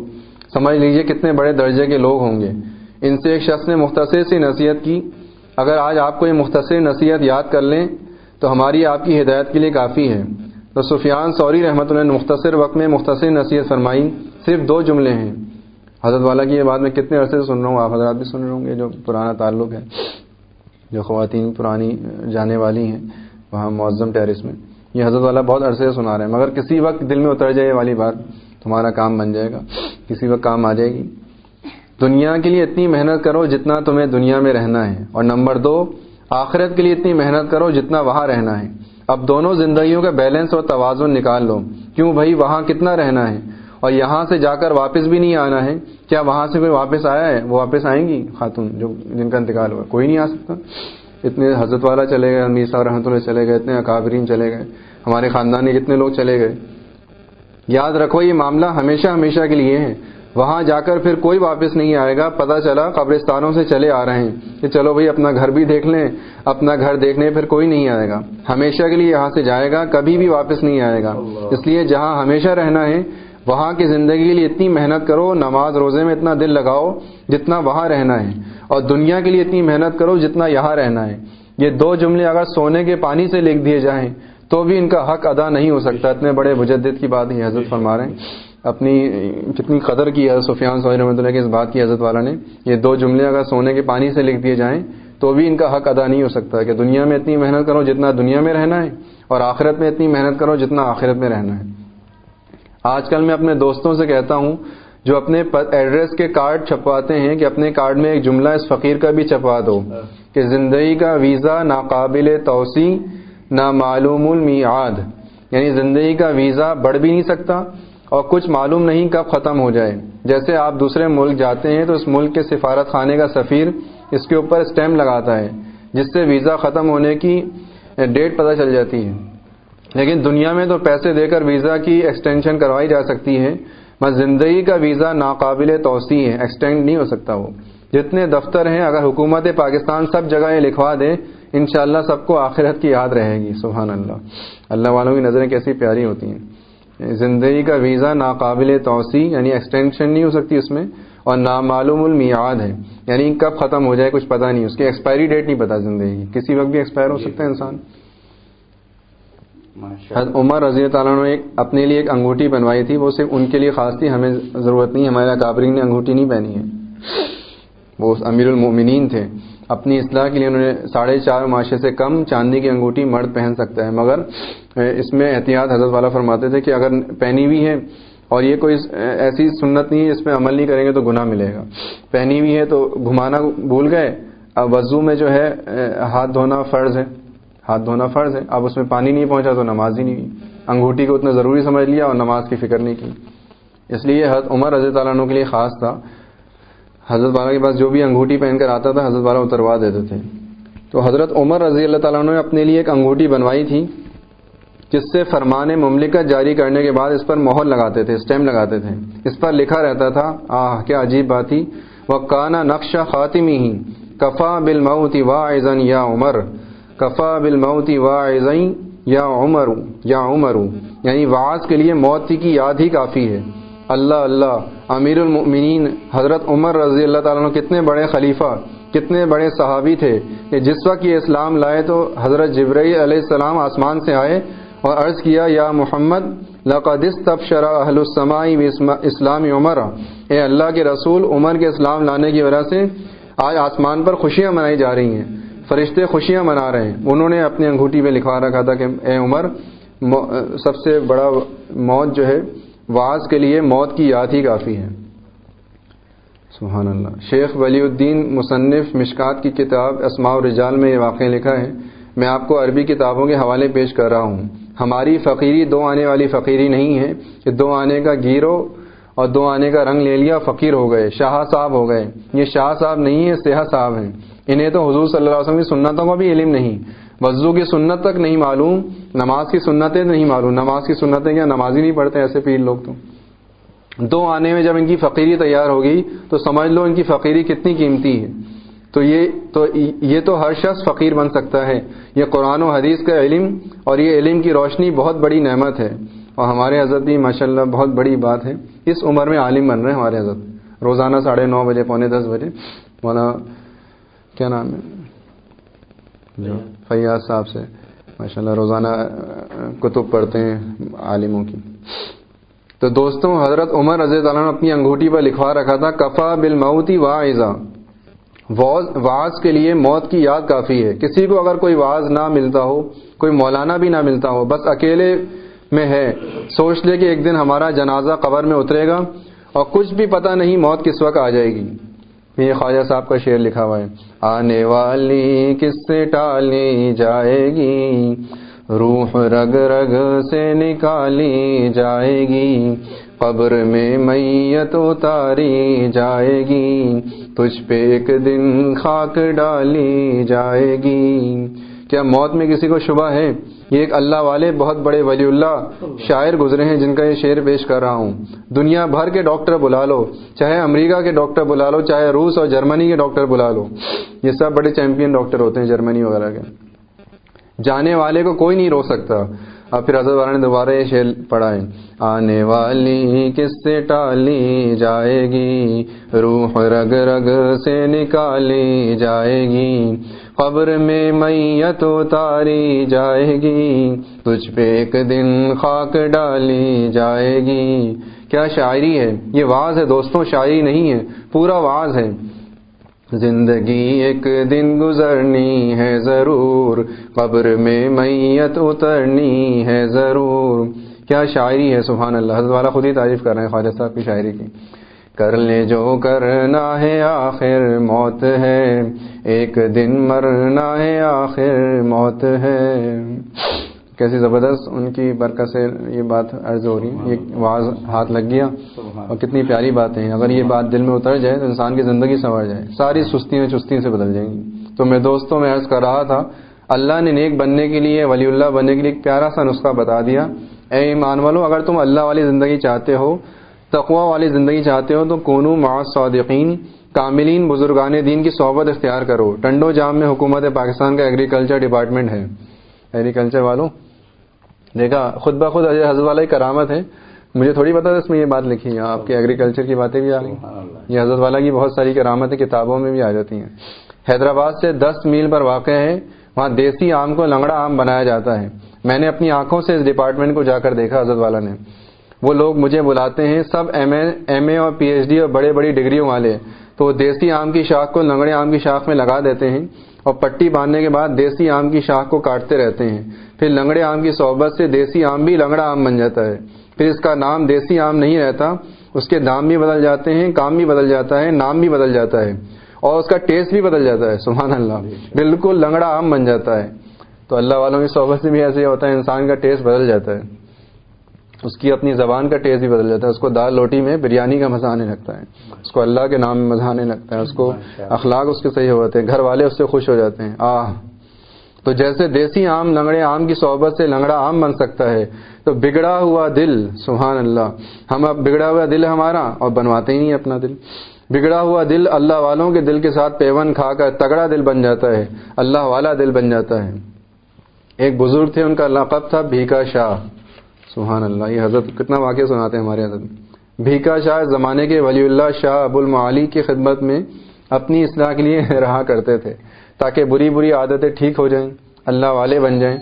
سمجھ لیجیے کتنے بڑے درجے کے لوگ ہوں گے۔ ان سے ایک شخص نے مختصر سی نصیحت کی۔ اگر آج آپ کو یہ مختصر نصیحت یاد کر لیں تو ہماری آپ کی ہدایت کے لیے کافی ہے۔ تو سفیان سوری رحمۃ اللہ نے مختصر وقت میں مختصر نصیحت فرمائی۔ صرف دو جملے ہیں۔ حضرت والا کی یہ بات میں کتنے عرصے سے سن رہا ہوں، آپ حضرات بھی سن رہے ہوں گے، جو پرانا تعلق ہے، جو خواتین پرانی جانے والی ہیں وہاں معظم ٹیرس میں۔ یہ حضرت والا بہت عرصے سے سنا رہے ہیں۔ مگر کسی وقت دل میں اتر جائے والی بات، تمہارا کام بن جائے گا۔ کسی وقت کام آ جائے گی۔ دنیا کے لیے اتنی محنت کرو جتنا تمہیں دنیا میں رہنا ہے۔ اور نمبر دو، آخرت کے لیے اتنی محنت کرو جتنا وہاں رہنا ہے۔ اب دونوں زندگیوں کا بیلنس اور توازن نکال لو۔ کیوں بھائی؟ وہاں کتنا رہنا ہے؟ اور یہاں سے جا کر واپس بھی نہیں آنا ہے۔ کیا وہاں سے کوئی واپس آیا ہے؟ وہ واپس آئیں گی؟ خاتون جو جن کا انتقال ہوا کوئی نہیں آ سکتا۔ اتنے حضرت والا چلے گئے، امیر صاحب رحمۃ اللہ چلے گئے، اتنے اکابرین چلے گئے۔ ہمارے خاندان کے کتنے لوگ چلے گئے۔ یاد رکھو، یہ معاملہ ہمیشہ ہمیشہ کے لیے ہے۔ وہاں جا کر پھر کوئی واپس نہیں آئے گا۔ پتہ چلا قبرستانوں سے چلے آ رہے ہیں کہ چلو بھائی اپنا گھر بھی دیکھ لیں اپنا گھر دیکھنے پھر کوئی نہیں آئے گا۔ ہمیشہ کے لیے یہاں سے جائے گا کبھی بھی واپس نہیں آئے گا۔ اس لیے جہاں ہمیشہ رہنا ہے وہاں کی زندگی کے لیے اتنی محنت کرو نماز روزے میں اتنا دل لگاؤ جتنا وہاں رہنا ہے۔ اور دنیا کے لیے اتنی محنت کرو جتنا یہاں رہنا ہے۔ یہ دو جملے اگر سونے کے پانی سے لکھ دیے جائیں تو بھی ان کا حق ادا نہیں ہو سکتا۔ اتنے بڑے مجدد کی بات یہ حضرت فرما رہے ہیں۔ اپنی کتنی قدر کی ہے سفیان صحیح رحمۃ اللہ کی اس بات کی، حضرت والا نے، یہ دو جملے اگر سونے کے پانی سے لکھ دیے جائیں تو بھی ان کا حق ادا نہیں ہو سکتا کہ دنیا میں اتنی محنت کرو جتنا دنیا میں رہنا ہے اور آخرت میں اتنی محنت کرو جتنا آخرت میں رہنا ہے۔ آج کل میں اپنے دوستوں سے کہتا ہوں، جو اپنے ایڈریس کے کارڈ چھپواتے ہیں، کہ اپنے کارڈ میں ایک جملہ اس فقیر کا بھی چھپوا دو، کہ زندگی کا ویزا ناقابل توسیع نہ معلوم المیعاد یعنی زندگی کا ویزا بڑھ بھی نہیں سکتا اور کچھ معلوم نہیں کب ختم ہو جائے۔ جیسے آپ دوسرے ملک جاتے ہیں تو اس ملک کے سفارت خانے کا سفیر اس کے اوپر اسٹیمپ لگاتا ہے، جس سے ویزا ختم ہونے کی ڈیٹ پتہ چل جاتی ہے۔ لیکن دنیا میں تو پیسے دے کر ویزا کی ایکسٹینشن کروائی جا سکتی ہے، بس زندگی کا ویزا ناقابل توسیع ہے ایکسٹینڈ نہیں ہو سکتا وہ۔ جتنے دفتر ہیں، اگر حکومت پاکستان سب جگہ یہ لکھوا دے، انشاءاللہ سب کو آخرت کی یاد رہے گی۔ سبحان اللہ۔ اللہ والوں کی نظریں کیسی پیاری ہوتی ہیں۔ زندگی کا ویزا ناقابل توسیع یعنی ایکسٹینشن نہیں ہو سکتی اس میں اور نامعلوم المیاد ہے یعنی کب ختم ہو جائے کچھ پتہ نہیں اس کی ایکسپائری ڈیٹ نہیں پتا زندگی کی کسی وقت بھی ایکسپائر ہو سکتا ہے انسان۔ عمر رضی تعالیٰ نے ایک اپنے لیے ایک انگوٹھی بنوائی تھی وہ صرف ان کے لیے خاص تھی ہمیں ضرورت نہیں ہمارے کابرین نے انگوٹھی نہیں پہنی ہے۔ وہ امیر المومنین تھے۔ اپنی اصلاح کے لیے انہوں نے ساڑھے چار معاشرے سے کم چاندی کی انگوٹھی مرد پہن سکتا ہے۔ مگر اس میں احتیاط حضرت والا فرماتے تھے کہ اگر پہنی ہوئی ہے اور یہ کوئی ایسی سنت نہیں ہے، اس پہ عمل نہیں کریں گے تو گناہ ملے گا۔ پہنی ہوئی ہے تو گھمانا بھول گئے، اب وضو میں جو ہے ہاتھ دھونا فرض ہے۔ ہاتھ دھونا فرض ہے۔ اب اس میں پانی نہیں پہنچا تو نماز ہی نہیں ہوئی۔ انگوٹھی کو اتنا ضروری سمجھ لیا اور نماز کی فکر نہیں کی۔ اس لیے حضرت عمر رضی تعالیٰ عنہ کے لیے خاص تھا حضرت والا کے پاس جو بھی انگوٹھی پہن کر آتا تھا، حضرت والا اتروا دیتے تھے۔ تو حضرت عمر رضی اللہ تعالیٰ نے اپنے لیے ایک انگوٹھی بنوائی تھی، جس سے فرمان مملکت جاری کرنے کے بعد اس پر مہر لگاتے تھے، اسٹیمپ لگاتے تھے۔ اس پر لکھا رہتا تھا، آہ، کیا عجیب بات تھی۔ وہ کانا نقشہ خاتمی ہی کفا بل مئو وا یا عمر، کفا بل موتی وا یا عمر یا عمر۔ یعنی واز کے لیے موت کی یاد ہی کافی ہے۔ اللہ اللہ. امیر المؤمنین، حضرت عمر رضی اللہ تعالیٰ کتنے بڑے خلیفہ، کتنے بڑے صحابی تھے کہ جس وقت یہ اسلام لائے تو حضرت جبرئی علیہ السلام آسمان سے آئے اور عرض کیا، یا محمد لقدس تب شرح اہل السمائی اسلامی عمر. اے اللہ کے رسول، عمر کے اسلام لانے کی وجہ سے آج آسمان پر خوشیاں منائی جا رہی ہیں، فرشتے خوشیاں منا رہے ہیں۔ انہوں نے اپنی انگوٹھی پہ لکھوا رکھا تھا کہ، اے عمر سب سے بڑا موت جو ہے واز کے لیے موت کی یاد ہی کافی ہے۔ سبحان اللہ۔ شیخ ولی الدین مصنف مشکات کی کتاب اسماع الرجال میں یہ واقعہ لکھا ہے۔ میں آپ کو عربی کتابوں کے حوالے پیش کر رہا ہوں۔ ہماری فقیری دو آنے والی فقیری نہیں ہے کہ دو آنے کا گیرو اور دو آنے کا رنگ لے لیا، فقیر ہو گئے، شاہ صاحب ہو گئے۔ یہ شاہ صاحب نہیں ہے سیاح صاحب ہیں۔ انہیں تو حضور صلی اللہ علیہ وسلم کی سنتوں کا بھی علم نہیں۔ وضو کی سنت تک نہیں معلوم، نماز کی سنتیں نہیں معلوم، نماز کی سنتیں کیا نماز ہی نہیں پڑھتے ایسے پیر لوگ تو؟ دو آنے میں جب ان کی فقیری تیار ہوگی تو سمجھ لو ان کی فقیری کتنی قیمتی ہے۔ تو یہ تو یہ تو ہر شخص فقیر بن سکتا ہے۔ یہ قرآن و حدیث کا علم اور یہ علم کی روشنی بہت بڑی نعمت ہے۔ اور ہمارے حضرت بھی ماشاء اللہ بہت بڑی بات ہے۔ اس عمر میں عالم بن رہے ہیں ہمارے حضرت۔ روزانہ ساڑھے نو بجے، پونے دس بجے۔ مولانا، کیا نام ہے؟ جو فیاض صاحب سے۔ ماشاء اللہ روزانہ کتب پڑھتے ہیں عالموں کی۔ تو دوستوں، حضرت عمر رضی اللہ عنہ اپنی انگوٹھی پر لکھوا رکھا تھا، کفا بل موتی واز کے لیے موت کی یاد کافی ہے۔ کسی کو اگر کوئی واز نہ ملتا ہو، کوئی مولانا بھی نہ ملتا ہو، بس اکیلے میں ہے۔ سوچ لے کہ ایک دن ہمارا جنازہ قبر میں اترے گا اور کچھ بھی پتہ نہیں موت کس وقت آ جائے گی۔ یہ خواجہ صاحب کا شعر لکھا ہوا ہے۔ آنے والی کس سے ٹالی جائے گی؟ روح رگ رگ سے نکالی جائے گی۔ قبر میں میت اتاری جائے گی۔ تجھ پہ ایک دن خاک ڈالی جائے گی۔ کیا موت میں کسی کو شبہ ہے؟ یہ ایک اللہ والے بہت بڑے ولی اللہ شاعر گزرے ہیں جن کا یہ شعر پیش کر رہا ہوں۔ دنیا بھر کے ڈاکٹر بلا لو، چاہے امریکہ کے ڈاکٹر بلا لو، چاہے روس اور جرمنی کے ڈاکٹر بلا لو۔ یہ سب بڑے چیمپئن ڈاکٹر ہوتے ہیں جرمنی وغیرہ کے۔ جانے والے کو کوئی نہیں رو سکتا۔ اب پھر حضرت والا نے دوبارہ یہ شعر پڑھا ہے آنے والی کس سے ٹالی جائے گی؟ روح رگ رگ سے نکالی جائے گی۔ قبر میں میت اتاری جائے گی، تجھ پہ ایک دن خاک ڈالی جائے گی۔ کیا شاعری ہے؟ یہ واز ہے دوستوں شاعری نہیں ہے، پورا واز ہے۔ زندگی ایک دن گزرنی ہے ضرور، قبر میں میت اترنی ہے ضرور۔ کیا شاعری ہے؟ سبحان اللہ، حضرت والا خود ہی تعریف کر رہے ہیں خواجہ صاحب کی شاعری کی۔ کر لے جو کرنا ہے آخر موت ہے۔ ایک دن مرنا ہے آخر موت ہے۔ کیسی زبردست ان کی برکت سے یہ بات عرض ہو رہی ہے۔ یہ واز ہاتھ لگ گیا۔ اور کتنی پیاری باتیں ہیں۔ اگر یہ بات دل میں اتر جائے تو انسان کی زندگی سنور جائے۔ ساری سستیاں چستیوں سے بدل جائیں گی۔ تو میں دوستوں میں عرض کر رہا تھا اللہ نے نیک بننے کے لیے ولی اللہ بننے کے لیے ایک پیارا سا نسخہ بتا دیا۔ اے ایمان والو اگر تم اللہ والی زندگی چاہتے ہو تقوا والی زندگی چاہتے ہو تو کونو مع صادقین کاملین بزرگان دین کی صحبت اختیار کرو۔ ٹنڈو جام میں حکومت پاکستان کا ایگریکلچر ڈپارٹمنٹ ہے۔ ایگریکلچر والوں دیکھا خود بخود حضرت والا کرامت ہے۔ مجھے تھوڑی پتا اس میں یہ بات لکھی ہے۔ آپ کے ایگریکلچر کی باتیں بھی آ رہی ہیں۔ یہ حضرت والا کی بہت ساری کرامت کتابوں میں بھی آ جاتی ہیں۔ حیدرآباد سے دس میل پر واقع ہے۔ وہاں دیسی آم کو لنگڑا آم بنایا جاتا ہے۔ میں نے اپنی آنکھوں سے اس ڈپارٹمنٹ کو جا کر دیکھا حضرت والا نے۔ وہ لوگ مجھے بلاتے ہیں، سب ایم اے ایم اے اور پی ایچ ڈی اور بڑے بڑی ڈگریوں والے۔ تو وہ دیسی آم کی شاخ کو لنگڑے آم کی شاخ میں لگا دیتے ہیں اور پٹی باندھنے کے بعد دیسی آم کی شاخ کو کاٹتے رہتے ہیں۔ پھر لنگڑے آم کی صحبت سے دیسی آم بھی لنگڑا آم بن جاتا ہے۔ پھر اس کا نام دیسی آم نہیں رہتا، اس کے دام بھی بدل جاتے ہیں، کام بھی بدل جاتا ہے، نام بھی بدل جاتا ہے اور اس کا ٹیسٹ بھی بدل جاتا ہے۔ سبحان اللہ، بالکل لنگڑا آم بن جاتا ہے۔ تو اللہ والوں کی صحبت سے بھی ایسے ہوتا ہے، انسان کا ٹیسٹ بدل جاتا ہے۔ اس کی اپنی زبان کا ٹیسٹ بھی بدل جاتا ہے اس کو دال روٹی میں بریانی کا مزہ آنے لگتا ہے اس کو اللہ کے نام میں مزہ آنے لگتا ہے اس کو اخلاق اس کے صحیح ہو جاتے ہیں گھر والے اس سے خوش ہو جاتے ہیں آہ۔ تو جیسے دیسی آم لنگڑے آم کی صحبت سے لنگڑا آم بن سکتا ہے تو بگڑا ہوا دل سبحان اللہ۔ ہم اب بگڑا ہوا دل ہمارا اور بنواتے ہی نہیں اپنا دل۔ بگڑا ہوا دل اللہ والوں کے دل کے ساتھ پیون کھا کر تگڑا دل بن جاتا ہے اللہ والا دل بن جاتا ہے۔ ایک بزرگ تھے ان کا لقب تھا بھیکا شاہ۔ سبحان اللہ، یہ حضرت کتنا واقعہ سناتے ہیں ہمارے حضرت۔ بھیکا شاہ زمانے کے ولی اللہ شاہ ابو المعلی کی خدمت میں اپنی اصلاح کے لیے [LAUGHS] رہا کرتے تھے، تاکہ بری بری عادتیں ٹھیک ہو جائیں، اللہ والے بن جائیں۔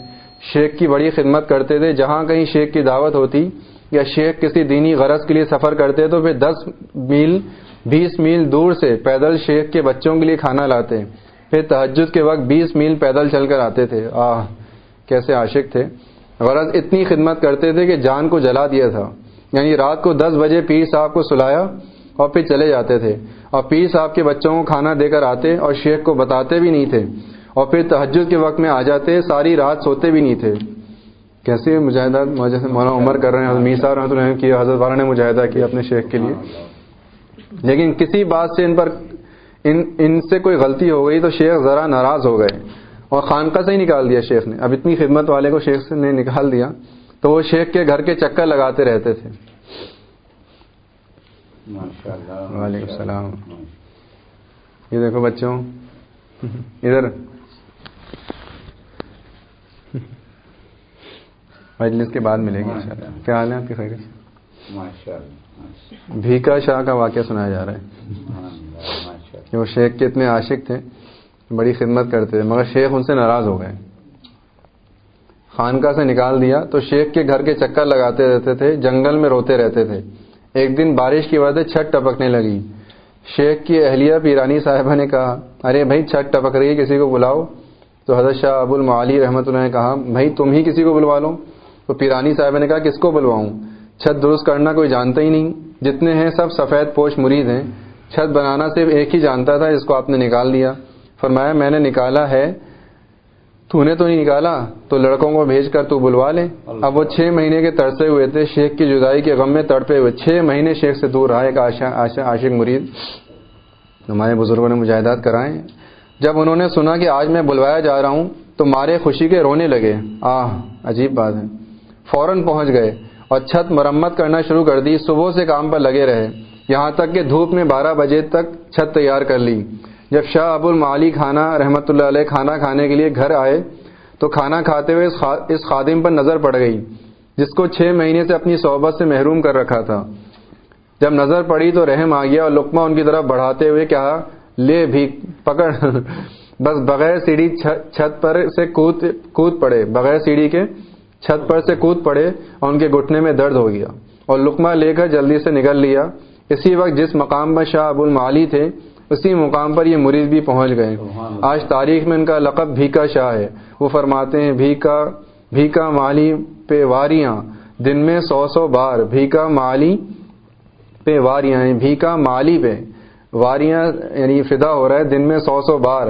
شیخ کی بڑی خدمت کرتے تھے، جہاں کہیں شیخ کی دعوت ہوتی یا شیخ کسی دینی غرض کے لیے سفر کرتے، تو پھر دس میل، بیس میل دور سے پیدل شیخ کے بچوں کے لیے کھانا لاتے۔ پھر تحجد کے وقت بیس میل پیدل چل کر آتے تھے۔ آہ، کیسے عاشق تھے۔ غرض اتنی خدمت کرتے تھے کہ جان کو جلا دیا تھا۔ یعنی رات کو دس بجے پیر صاحب کو سلایا اور پھر چلے جاتے تھے۔ اور پیر صاحب کے بچوں کو کھانا دے کر آتے اور شیخ کو بتاتے بھی نہیں تھے۔ اور پھر تحجد کے وقت میں آ جاتے، ساری رات سوتے بھی نہیں تھے۔ کیسے مجاہدہ مولانا عمر کر رہے ہیں میسا رحمۃ اللہ کی حضرت والا نے مجاہدہ کیا اپنے شیخ کے لیے۔ لیکن کسی بات سے ان پر، ان ان سے کوئی غلطی ہو گئی تو شیخ ذرا ناراض ہو گئے۔ اور خانقاہ سے ہی نکال دیا شیخ نے۔ اب اتنی خدمت والے کو شیخ نے نکال دیا تو وہ شیخ کے گھر کے چکر لگاتے رہتے تھے۔ وعلیکم السلام۔ یہ دیکھو بچوں۔ ادھر۔ مجلس کے بعد ملے گی کیا حال ہے آپ کی خیر بھیکا شاہ کا واقعہ سنایا جا رہا ہے۔ کہ وہ شیخ کے اتنے عاشق تھے۔ بڑی خدمت کرتے تھے، مگر شیخ ان سے ناراض ہو گئے۔ خانقاہ سے نکال دیا تو شیخ کے گھر کے چکر لگاتے رہتے تھے، جنگل میں روتے رہتے تھے۔ ایک دن بارش کی وجہ سے چھت ٹپکنے لگی۔ شیخ کی اہلیہ پیرانی صاحبہ نے کہا، ارے بھائی، چھت ٹپک رہی ہے، کسی کو بلاؤ۔ تو حضرت شاہ ابو المعلی رحمۃ اللہ نے کہا، بھائی، تم ہی کسی کو بلوا لو۔ تو پیرانی صاحبہ نے کہا، کس کو بلواؤں؟ چھت درست کرنا کوئی جانتا ہی نہیں۔ جتنے ہیں سب سفید پوش مرید ہیں۔ چھت بنانا صرف ایک ہی جانتا تھا جس کو آپ نے نکال دیا۔ فرمایا میں نے نکالا ہے تو نے تو نہیں نکالا تو لڑکوں کو بھیج کر تو بلوا لے۔ اب وہ چھ مہینے کے ترسے ہوئے تھے شیخ کی جدائی کے غم میں تڑپے ہوئے۔ چھ مہینے شیخ سے دور رہا ایک عاشق مرید۔ ہمارے بزرگوں نے مجاہدات کرائے۔ جب انہوں نے سنا کہ آج میں بلوایا جا رہا ہوں تو مارے خوشی کے رونے لگے۔ آہ عجیب بات ہے۔ فوراً پہنچ گئے اور چھت مرمت کرنا شروع کر دی۔ صبح سے کام پر لگے رہے۔ یہاں تک کہ دھوپ میں بارہ بجے تک چھت تیار کر لی۔ جب شاہ ابو المعلی کھانا رحمت اللہ علیہ کھانا کھانے کے لیے گھر آئے تو کھانا کھاتے ہوئے اس خادم پر نظر پڑ گئی، جس کو چھ مہینے سے اپنی صحبت سے محروم کر رکھا تھا۔ جب نظر پڑی تو رحم آ گیا اور لقمہ ان کی طرف بڑھاتے ہوئے کہا، لے بھی، پکڑ۔ [LAUGHS] بس بغیر سیڑھی چھت پر سے کود کود پڑے۔ بغیر سیڑھی کے چھت پر سے کود پڑے اور ان کے گھٹنے میں درد ہو گیا اور لقمہ لے کر جلدی سے نکل لیا۔ اسی وقت جس مقام پر شاہ ابو المالی تھے اسی مقام پر یہ مریض بھی پہنچ گئے۔ آج تاریخ میں ان کا لقب بھیکا شاہ ہے۔ وہ فرماتے ہیں بھیکا بھیکا مالی پہ واریاں دن میں سو سو بار بھیکا مالی پہ واریاں یعنی بھیکا مالی پہ واریاں یعنی فدا ہو رہا ہے۔ دن میں سو سو بار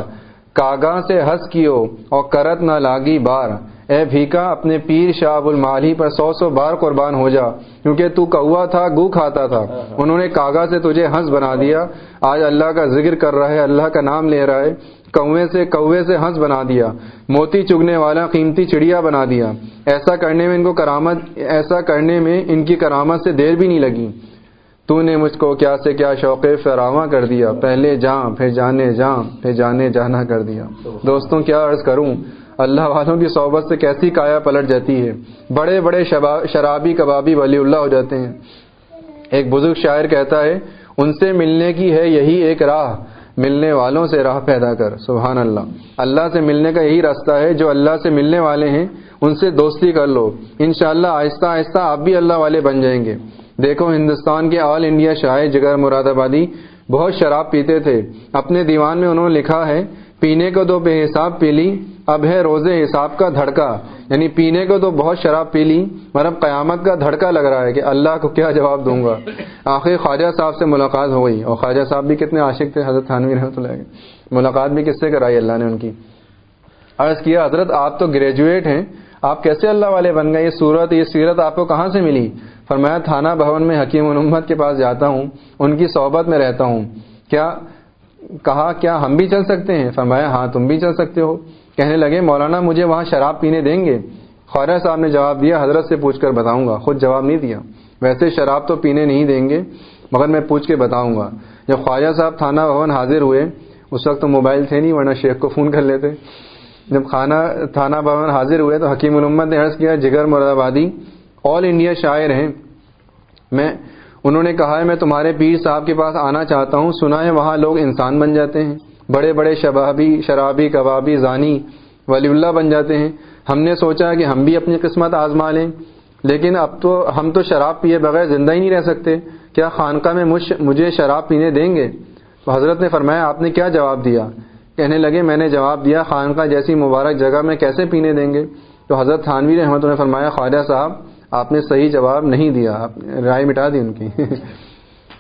کاگا سے ہنس کیو اور کرت نہ لاگی بار۔ اے بھیکا اپنے پیر شاہ المالی پر سو سو بار قربان ہو جا کیونکہ تو کوا تھا گو کھاتا تھا۔ انہوں نے کاغا سے تجھے ہنس بنا دیا۔ آج اللہ کا ذکر کر رہا ہے اللہ کا نام لے رہا ہے۔ کوے سے کوے سے ہنس بنا دیا۔ موتی چگنے والا قیمتی چڑیا بنا دیا۔ ایسا کرنے میں ان کو کرامت ایسا کرنے میں ان کی کرامت سے دیر بھی نہیں لگی۔ تو نے مجھ کو کیا سے کیا شوق فراواں کر دیا۔ پہلے جاں پھر جانے جاں پھر جانے جانا کر دیا۔ دوستوں کیا عرض کروں؟ اللہ والوں کی صحبت سے کیسی کایا پلٹ جاتی ہے۔ بڑے بڑے شرابی کبابی ولی اللہ ہو جاتے ہیں۔ ایک بزرگ شاعر کہتا ہے، ان سے ملنے کی ہے یہی ایک راہ، ملنے والوں سے راہ پیدا کر۔ سبحان اللہ۔ اللہ سے ملنے کا یہی راستہ ہے، جو اللہ سے ملنے والے ہیں، ان سے دوستی کر لو۔ انشاءاللہ آہستہ آہستہ آپ بھی اللہ والے بن جائیں گے۔ دیکھو ہندوستان کے آل انڈیا شاعر جگر مراد آبادی بہت شراب پیتے تھے۔ اپنے دیوان میں انہوں نے لکھا ہے پینے کو تو بے حساب پی لی، اب ہے روزے حساب کا دھڑکا۔ یعنی پینے کو تو بہت شراب پی لی مطلب قیامت کا دھڑکا لگ رہا ہے کہ اللہ کو کیا جواب دوں گا۔ آخر خواجہ صاحب سے ملاقات ہو گئی۔ اور خواجہ صاحب بھی کتنے عاشق تھے، حضرت تھانوی رحمۃ اللہ ملاقات بھی کس سے کرائی اللہ نے ان کی؟ عرض کیا، حضرت آپ تو گریجویٹ ہیں، آپ کیسے اللہ والے بن گئے؟ یہ صورت، یہ سیرت آپ کو کہاں سے ملی؟ فرمایا، تھانہ بھون میں حکیم الامت کے پاس جاتا ہوں، ان کی صحبت میں رہتا ہوں۔ کیا کہا، کیا ہم بھی چل سکتے ہیں؟ فرمایا ہاں تم بھی چل سکتے ہو۔ کہنے لگے، مولانا، مجھے وہاں شراب پینے دیں گے؟ خواجہ صاحب نے جواب دیا، حضرت سے پوچھ کر بتاؤں گا۔ خود جواب نہیں دیا۔ ویسے شراب تو پینے نہیں دیں گے، مگر میں پوچھ کے بتاؤں گا۔ جب خواجہ صاحب تھانہ بھون حاضر ہوئے، اس وقت تو موبائل تھے نہیں، ورنہ شیخ کو فون کر لیتے۔ جب خانہ، تھانہ بھون حاضر ہوئے تو حکیم الامت نے عرض کیا، جگر مراد آبادی، آل انڈیا شاعر ہیں، میں انہوں نے کہا ہے، میں تمہارے پیر صاحب کے پاس آنا چاہتا ہوں۔ سنا ہے، وہاں لوگ انسان بن جاتے ہیں۔ بڑے بڑے شبابی، شرابی، کبابی، زانی، ولی اللہ بن جاتے ہیں۔ ہم نے سوچا کہ ہم بھی اپنی قسمت آزما لیں۔ لیکن اب تو ہم تو شراب پیے بغیر زندہ ہی نہیں رہ سکتے۔ کیا خانقاہ میں مجھے شراب پینے دیں گے؟ تو حضرت نے فرمایا، آپ نے کیا جواب دیا؟ کہنے لگے، میں نے جواب دیا، خانقاہ جیسی مبارک جگہ میں کیسے پینے دیں گے؟ تو حضرت تھانوی رحمت نے فرمایا، خواجہ صاحب آپ نے صحیح جواب نہیں دیا، آپ رائے مٹا دی ان کی۔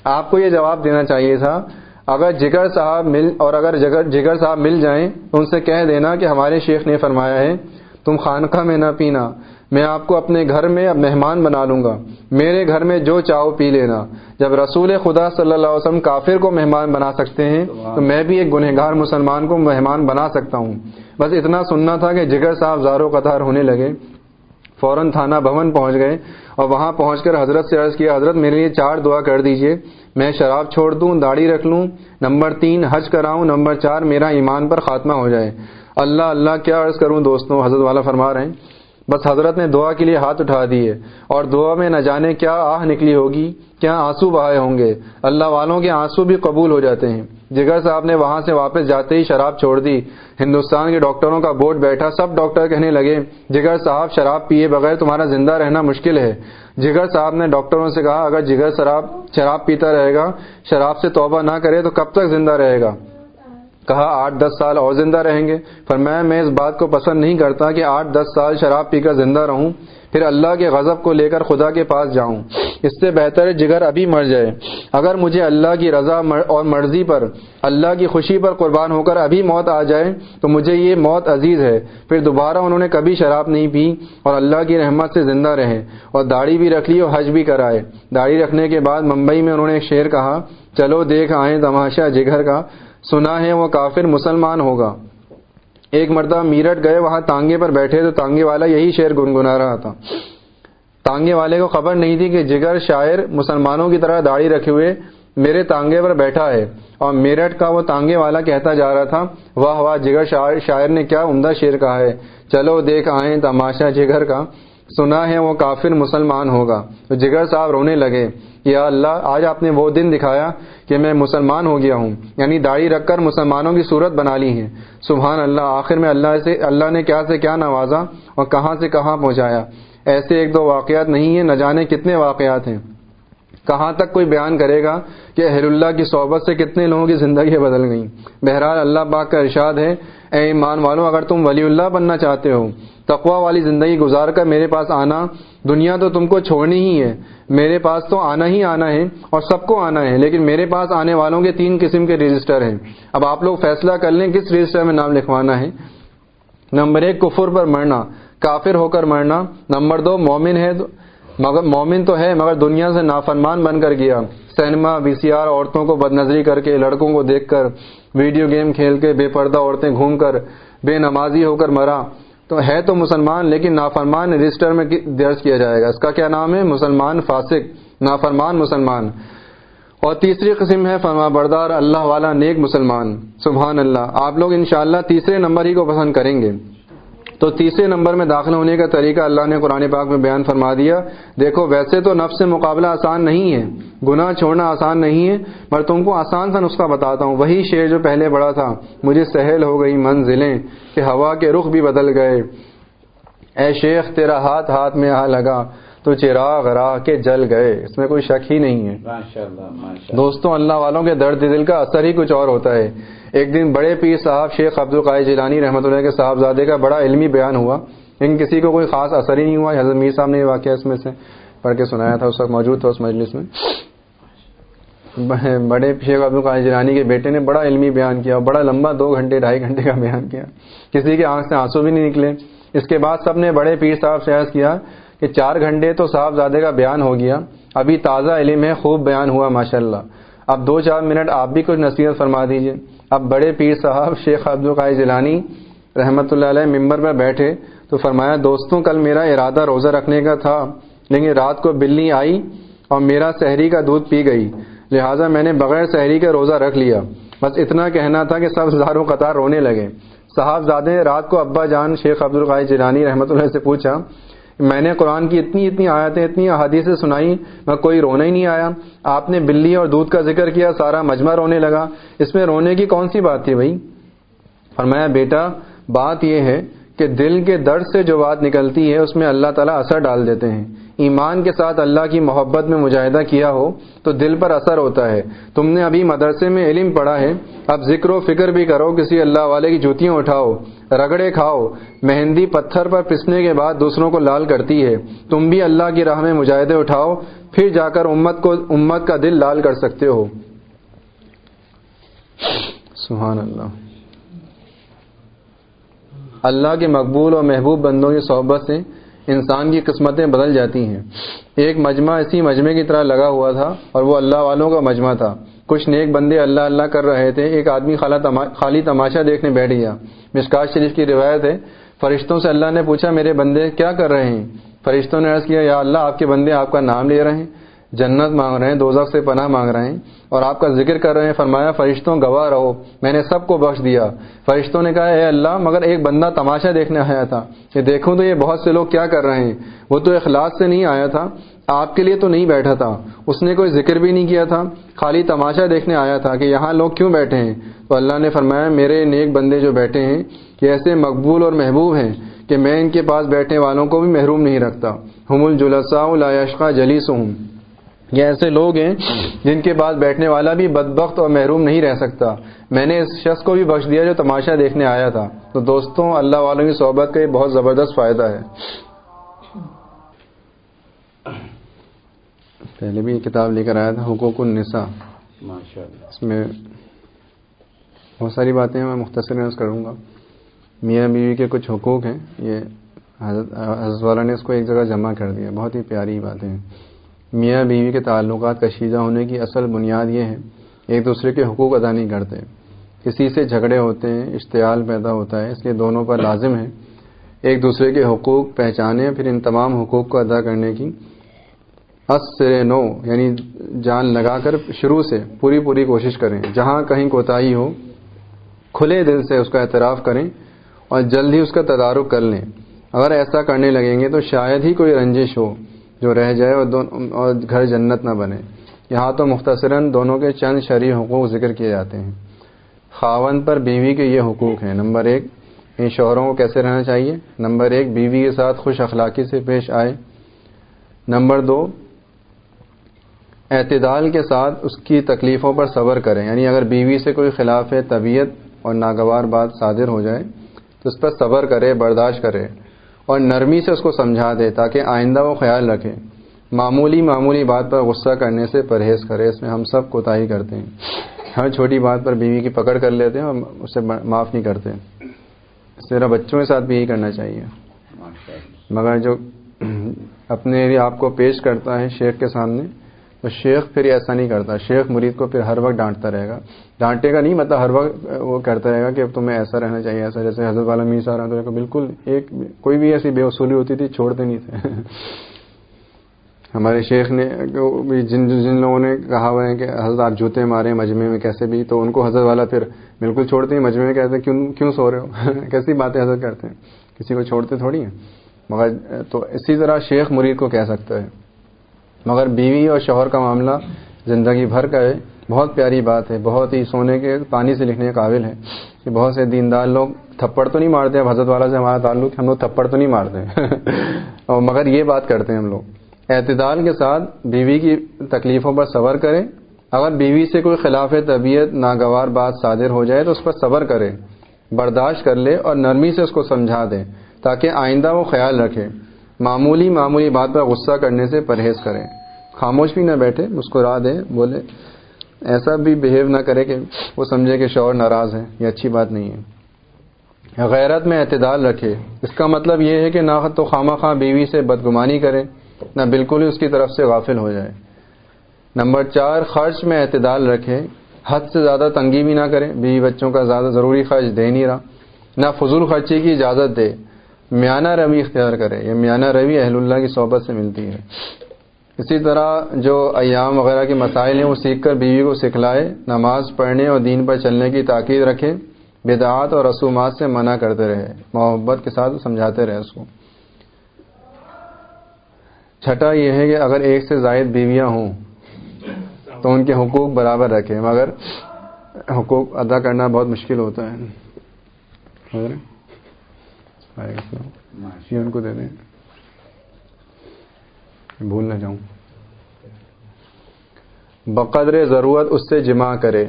آپ کو یہ جواب دینا چاہیے تھا، اگر جگر صاحب مل، اور اگر جگر صاحب مل جائیں تو ان سے کہہ دینا کہ ہمارے شیخ نے فرمایا ہے، تم خانقاہ میں نہ پینا، میں آپ کو اپنے گھر میں اب مہمان بنا لوں گا، میرے گھر میں جو چاہو پی لینا۔ جب رسول خدا صلی اللہ علیہ وسلم کافر کو مہمان بنا سکتے ہیں، تو میں بھی ایک گنہگار مسلمان کو مہمان بنا سکتا ہوں۔ بس اتنا سننا تھا کہ جگر صاحب زارو قطار ہونے لگے۔ فوراً تھانہ بھون پہنچ گئے اور وہاں پہنچ کر حضرت سے عرض کیا، حضرت میرے لیے چار دعا کر دیجیے۔ میں شراب چھوڑ دوں، داڑھی رکھ لوں۔ نمبر تین، حج کراؤں۔ نمبر چار، میرا ایمان پر خاتمہ ہو جائے۔ اللہ اللہ، کیا عرض کروں دوستوں؟ حضرت والا فرما رہے ہیں۔ بس حضرت نے دعا کے لیے ہاتھ اٹھا دیے اور دعا میں نہ جانے کیا آہ نکلی ہوگی، کیا آنسو بہائے ہوں گے۔ اللہ والوں کے آنسو بھی قبول ہو جاتے ہیں۔ جگر صاحب نے وہاں سے واپس جاتے ہی شراب چھوڑ دی۔ ہندوستان کے ڈاکٹروں کا بورڈ بیٹھا، سب ڈاکٹر کہنے لگے، جگر صاحب شراب پیے بغیر تمہارا زندہ رہنا مشکل ہے۔ جگر صاحب نے ڈاکٹروں سے کہا، اگر جگر شراب شراب پیتا رہے گا، شراب سے توبہ نہ کرے تو کب تک زندہ رہے گا؟ کہا، آٹھ دس سال اور زندہ رہیں گے۔ پر میں میں اس بات کو پسند نہیں کرتا کہ آٹھ دس سال شراب پی کر زندہ رہوں۔ پھر اللہ کے غضب کو لے کر خدا کے پاس جاؤں۔ اس سے بہتر جگر ابھی مر جائے۔ اگر مجھے اللہ کی رضا اور مرضی پر، اللہ کی خوشی پر قربان ہو کر ابھی موت آ جائے، تو مجھے یہ موت عزیز ہے۔ پھر دوبارہ انہوں نے کبھی شراب نہیں پی اور اللہ کی رحمت سے زندہ رہے اور داڑھی بھی رکھ لی اور حج بھی کرائے۔ داڑھی رکھنے کے بعد ممبئی میں انہوں نے ایک شعر کہا، چلو دیکھ آئیں تماشا جگر کا۔ سنا ہے وہ کافر مسلمان ہوگا۔ ایک مرتبہ میرٹ گئے، وہاں تانگے پر بیٹھے تو تانگے والا یہی شعر گنگنا رہا تھا۔ تانگے والے کو خبر نہیں تھی کہ جگر شاعر مسلمانوں کی طرح داڑھی رکھے ہوئے میرے تانگے پر بیٹھا ہے۔ اور میرٹ کا وہ تانگے والا کہتا جا رہا تھا، واہ واہ، جگر شاعر شاعر نے کیا عمدہ شیر کہا ہے۔ چلو، دیکھ آئیں تماشا جگر کا۔ سنا ہے وہ کافر مسلمان ہوگا۔ تو جگر صاحب رونے لگے۔ یا اللہ، آج آپ نے وہ دن دکھایا کہ میں مسلمان ہو گیا ہوں۔ یعنی داڑھی رکھ کر مسلمانوں کی صورت بنا لی ہے سبحان اللہ، آخر میں اللہ سے، اللہ نے کیا سے کیا نوازا اور کہاں سے کہاں پہنچایا۔ ایسے ایک دو واقعات نہیں ہیں، نہ جانے کتنے واقعات ہیں۔ کہاں تک کوئی بیان کرے گا کہ اہل اللہ کی صحبت سے کتنے لوگوں کی زندگی بدل گئیں۔ بہرحال اللہ پاک کا ارشاد ہے، اے ایمان والوں، اگر تم ولی اللہ بننا چاہتے ہو تقوا والی زندگی گزار کر میرے پاس آنا۔ دنیا تو تم کو چھوڑنی ہی ہے، میرے پاس تو آنا ہی آنا ہے اور سب کو آنا ہے، لیکن میرے پاس آنے والوں کے تین قسم کے رجسٹر ہیں۔ اب آپ لوگ فیصلہ کر لیں کس رجسٹر میں نام لکھوانا ہے۔ نمبر ایک، کفر پر مرنا، کافر ہو کر مرنا۔ نمبر دو، مومن ہے مگر مومن تو ہے، مگر دنیا سے نافرمان بن کر گیا۔ سینما، وی سی آر، عورتوں کو بد نظری کر کے، لڑکوں کو دیکھ کر، ویڈیو گیم کھیل کے بے پردہ عورتیں گھوم کر، بے نمازی ہو کر مرا۔ تو ہے تو مسلمان، لیکن نافرمان رجسٹر میں درج کیا جائے گا۔ اس کا کیا نام ہے؟ مسلمان فاسق، نافرمان مسلمان۔ اور تیسری قسم ہے، فرما بردار، اللہ والا نیک مسلمان۔ سبحان اللہ۔ آپ لوگ انشاءاللہ تیسرے نمبر ہی کو پسند کریں گے۔ تو تیسرے نمبر میں داخل ہونے کا طریقہ اللہ نے قرآن پاک میں بیان فرما دیا۔ دیکھو، ویسے تو نفس سے مقابلہ آسان نہیں ہے، گناہ چھوڑنا آسان نہیں ہے، پر تم کو آسان سا نسخہ بتاتا ہوں۔ وہی شعر جو پہلے بڑا تھا، مجھے سہل ہو گئی منزلیں کہ ہوا کے رخ بھی بدل گئے۔ اے شیخ، تیرا ہاتھ ہاتھ میں آ لگا۔ تو چراغ راہ کے جل گئے۔ اس میں کوئی شک ہی نہیں ہے۔ دوستوں اللہ والوں کے درد دل کا اثر ہی کچھ اور ہوتا ہے۔ ایک دن بڑے پیر صاحب شیخ عبد القاعد جیلانی رحمۃ اللہ کے صاحبزادے کا بڑا علمی بیان ہوا۔ لیکن کسی کو کوئی خاص اثر ہی نہیں ہوا۔ حضرت میر صاحب نے یہ واقعہ اس میں سے پڑھ کے سنایا تھا اس وقت موجود تھا اس مجلس میں۔ بڑے شیخ عبد القاعد جیلانی کے بیٹے نے بڑا علمی بیان کیا بڑا لمبا دو گھنٹے ڈھائی گھنٹے کا بیان کیا۔ کسی کے آنکھ سے آنسو بھی نہیں نکلے۔ اس کے بعد سب نے بڑے پیر صاحب سے عرض کیا کہ چار گھنٹے تو صاحبزادے کا بیان ہو گیا، ابھی تازہ علم ہے، خوب بیان ہوا ماشاء اللہ اب دو چار منٹ آپ بھی کچھ نصیحت فرما دیجیے۔ اب بڑے پیر صاحب، شیخ عبد القاعد جیلانی رحمت اللہ علیہ ممبر میں بیٹھے تو فرمایا، دوستوں، کل میرا ارادہ روزہ رکھنے کا تھا، لیکن رات کو بلی آئی اور میرا سحری کا دودھ پی گئی۔ لہٰذا میں نے بغیر سحری کا روزہ رکھ لیا۔ بس اتنا کہنا تھا کہ سب ہزاروں قطار رونے لگے۔ صاحبزادے رات کو ابا جان، شیخ عبد القاعد جیلانی رحمۃ اللہ سے پوچھا میں نے قرآن کی اتنی اتنی آیتیں، اتنی احادیثیں سنائی، میں کوئی رونا ہی نہیں آیا۔ آپ نے بلی اور دودھ کا ذکر کیا، سارا مجمع رونے لگا۔ اس میں رونے کی کون سی بات تھی بھائی؟ فرمایا، بیٹا، بات یہ ہے کہ دل کے درد سے جو بات نکلتی ہے، اس میں اللہ تعالیٰ اثر ڈال دیتے ہیں۔ ایمان کے ساتھ اللہ کی محبت میں مجاہدہ کیا ہو تو دل پر اثر ہوتا ہے۔ تم نے ابھی مدرسے میں علم پڑھا ہے۔ اب ذکر و فکر بھی کرو، کسی اللہ والے کی جوتیاں اٹھاؤ، رگڑے کھاؤ۔ مہندی پتھر پر پسنے کے بعد دوسروں کو لال کرتی ہے۔ تم بھی اللہ کی راہ میں مجاہدے اٹھاؤ، پھر جا کر امت کو، امت کا دل لال کر سکتے ہو۔ سبحان اللہ۔ اللہ کے مقبول اور محبوب بندوں کی صحبت سے انسان کی قسمتیں بدل جاتی ہیں۔ ایک مجمع اسی مجمع کی طرح لگا ہوا تھا اور وہ اللہ والوں کا مجمع تھا۔ کچھ نیک بندے اللہ اللہ کر رہے تھے، ایک آدمی خالی تماشا دیکھنے بیٹھ گیا۔ مشکات شریف کی روایت ہے، فرشتوں سے اللہ نے پوچھا، میرے بندے کیا کر رہے ہیں؟ فرشتوں نے عرض کیا، یا اللہ، آپ کے بندے آپ کا نام لے رہے ہیں۔ جنت مانگ رہے ہیں، دوزخ سے پناہ مانگ رہے ہیں۔ اور آپ کا ذکر کر رہے ہیں، فرمایا، فرشتوں گواہ رہو۔ میں نے سب کو بخش دیا۔ فرشتوں نے کہا، اے اللہ، مگر ایک بندہ تماشا دیکھنے آیا تھا۔ کہ دیکھوں تو یہ بہت سے لوگ کیا کر رہے ہیں۔ وہ تو اخلاص سے نہیں آیا تھا۔ آپ کے لیے تو نہیں بیٹھا تھا۔ اس نے کوئی ذکر بھی نہیں کیا تھا۔ خالی تماشا دیکھنے آیا تھا کہ یہاں لوگ کیوں بیٹھے ہیں۔ تو اللہ نے فرمایا، میرے نیک بندے جو بیٹھے ہیں، یہ ایسے مقبول اور محبوب ہیں کہ میں ان کے پاس بیٹھنے والوں کو بھی محروم نہیں رکھتا۔ ہم الجلسا العشقہ جلیس ہوں یہ ایسے لوگ ہیں جن کے پاس بیٹھنے والا بھی بدبخت اور محروم نہیں رہ سکتا۔ میں نے اس شخص کو بھی بخش دیا جو تماشا دیکھنے آیا تھا۔ تو دوستوں اللہ والوں کی صحبت کا یہ بہت زبردست فائدہ ہے۔ پہلے بھی یہ کتاب لے کر آیا تھا حقوق النساء۔ اس میں بہت ساری باتیں میں مختصر کروں گا۔ میاں بیوی کے کچھ حقوق ہیں۔ یہ حضرت والا نے اس کو ایک جگہ جمع کر دیا۔ بہت ہی پیاری باتیں ہیں۔ میاں بیوی کے تعلقات کشیدہ ہونے کی اصل بنیاد یہ ہے ایک دوسرے کے حقوق ادا نہیں کرتے۔ کسی سے جھگڑے ہوتے ہیں، اشتعال پیدا ہوتا ہے، اس لیے دونوں پر لازم ہے ایک دوسرے کے حقوق پہچانے، پھر ان تمام حقوق کو ادا کرنے کی۔ سرے نو یعنی جان لگا کر شروع سے پوری پوری کوشش کریں۔ جہاں کہیں کوتاہی ہو، کھلے دل سے اس کا اعتراف کریں اور جلد ہی اس کا تدارک کر لیں۔ اگر ایسا کرنے لگیں گے تو شاید ہی کوئی رنجش ہو۔ جو رہ جائے اور اور گھر جنت نہ بنے۔ یہاں تو مختصراً دونوں کے چند شرعی حقوق ذکر کیے جاتے ہیں۔ خاون پر بیوی کے یہ حقوق ہیں۔ نمبر ایک، ان شوہروں کو کیسے رہنا چاہیے؟ نمبر ایک، بیوی کے ساتھ خوش اخلاقی سے پیش آئے۔ نمبر دو، اعتدال کے ساتھ اس کی تکلیفوں پر صبر کریں۔ یعنی اگر بیوی سے کوئی خلاف طبیعت اور ناگوار بات صادر ہو جائے، تو اس پر صبر کرے، برداشت کرے۔ اور نرمی سے اس کو سمجھا دے تاکہ آئندہ وہ خیال رکھے۔ معمولی معمولی بات پر غصہ کرنے سے پرہیز کرے اس میں ہم سب کوتاہی کرتے ہیں۔ ہر چھوٹی بات پر بیوی کی پکڑ کر لیتے ہیں اور اسے معاف نہیں کرتے۔ اس طرح بچوں کے ساتھ بھی یہی کرنا چاہیے۔ مگر جو اپنے آپ کو پیش کرتا ہے شیخ کے سامنے تو شیخ پھر ایسا نہیں کرتا۔ شیخ مرید کو پھر ہر وقت ڈانٹتا رہے گا۔ ڈانٹے گا نہیں مطلب ہر وقت وہ کرتا رہے گا کہ اب تمہیں ایسا رہنا چاہیے، ایسا جیسے حضرت والا میسا رہا تو بالکل ایک کوئی بھی ایسی بے وصولی ہوتی تھی، چھوڑتے نہیں تھے۔ [LAUGHS] ہمارے شیخ نے جن جن لوگوں نے کہا ہوا ہے کہ حضرت آپ جوتے مارے مجمے میں کیسے بھی، تو ان کو حضرت والا پھر بالکل چھوڑتے ہیں۔ مجمے میں کہتے ہیں، کیوں کیوں سو رہے ہو؟ [LAUGHS] کیسی باتیں حضرت کرتے ہیں؟ کسی کو چھوڑتے تھوڑی ہیں۔ مگر تو اسی طرح شیخ مرید کو کہہ سکتا ہے۔ مگر بیوی اور شوہر کا معاملہ زندگی بھر کا ہے۔ بہت پیاری بات ہے، بہت ہی سونے کے پانی سے لکھنے کے قابل ہے کہ بہت سے دیندار لوگ تھپڑ تو نہیں مارتے، اب حضرت والا سے ہمارا تعلق ہم لوگ تھپڑ تو نہیں مارتے۔ [LAUGHS] اور مگر یہ بات کرتے ہیں ہم لوگ، اعتدال کے ساتھ بیوی کی تکلیفوں پر صبر کریں۔ اگر بیوی سے کوئی خلاف طبیعت ناگوار بات صادر ہو جائے تو اس پر صبر کرے برداشت کر لے اور نرمی سے اس کو سمجھا دے تاکہ آئندہ وہ خیال رکھے۔ معمولی معمولی بات پر غصہ کرنے سے پرہیز کریں۔ خاموش بھی نہ بیٹھے، مسکرا دیں، بولے، ایسا بھی بہیو نہ کرے کہ وہ سمجھے کہ شوہر ناراض ہے یہ اچھی بات نہیں ہے۔ غیرت میں اعتدال رکھے۔ اس کا مطلب یہ ہے کہ نہ تو خامہ خواہ بیوی سے بدگمانی کرے، نہ بالکل ہی اس کی طرف سے غافل ہو جائے۔ نمبر چار، خرچ میں اعتدال رکھے۔ حد سے زیادہ تنگی بھی نہ کرے۔ بیوی بچوں کا زیادہ ضروری خرچ دے نہیں رہا۔ نہ فضول خرچی کی اجازت دے۔ میانہ روی اختیار کرے یہ میانہ روی اہل اللہ کی صحبت سے ملتی ہے۔ اسی طرح جو ایام وغیرہ کے مسائل ہیں، وہ سیکھ کر بیوی کو سکھلائے، نماز پڑھنے اور دین پر چلنے کی تاکید رکھے، بدعات اور رسومات سے منع کرتے رہے، محبت کے ساتھ سمجھاتے رہے اس کو۔ چھٹا یہ ہے کہ اگر ایک سے زائد بیویاں ہوں، تو ان کے حقوق برابر رکھے، مگر حقوق ادا کرنا بہت مشکل ہوتا ہے۔ یہ ان کو دے دیں۔ بھول نہ جاؤں۔ بقدر ضرورت اس سے جمع کرے۔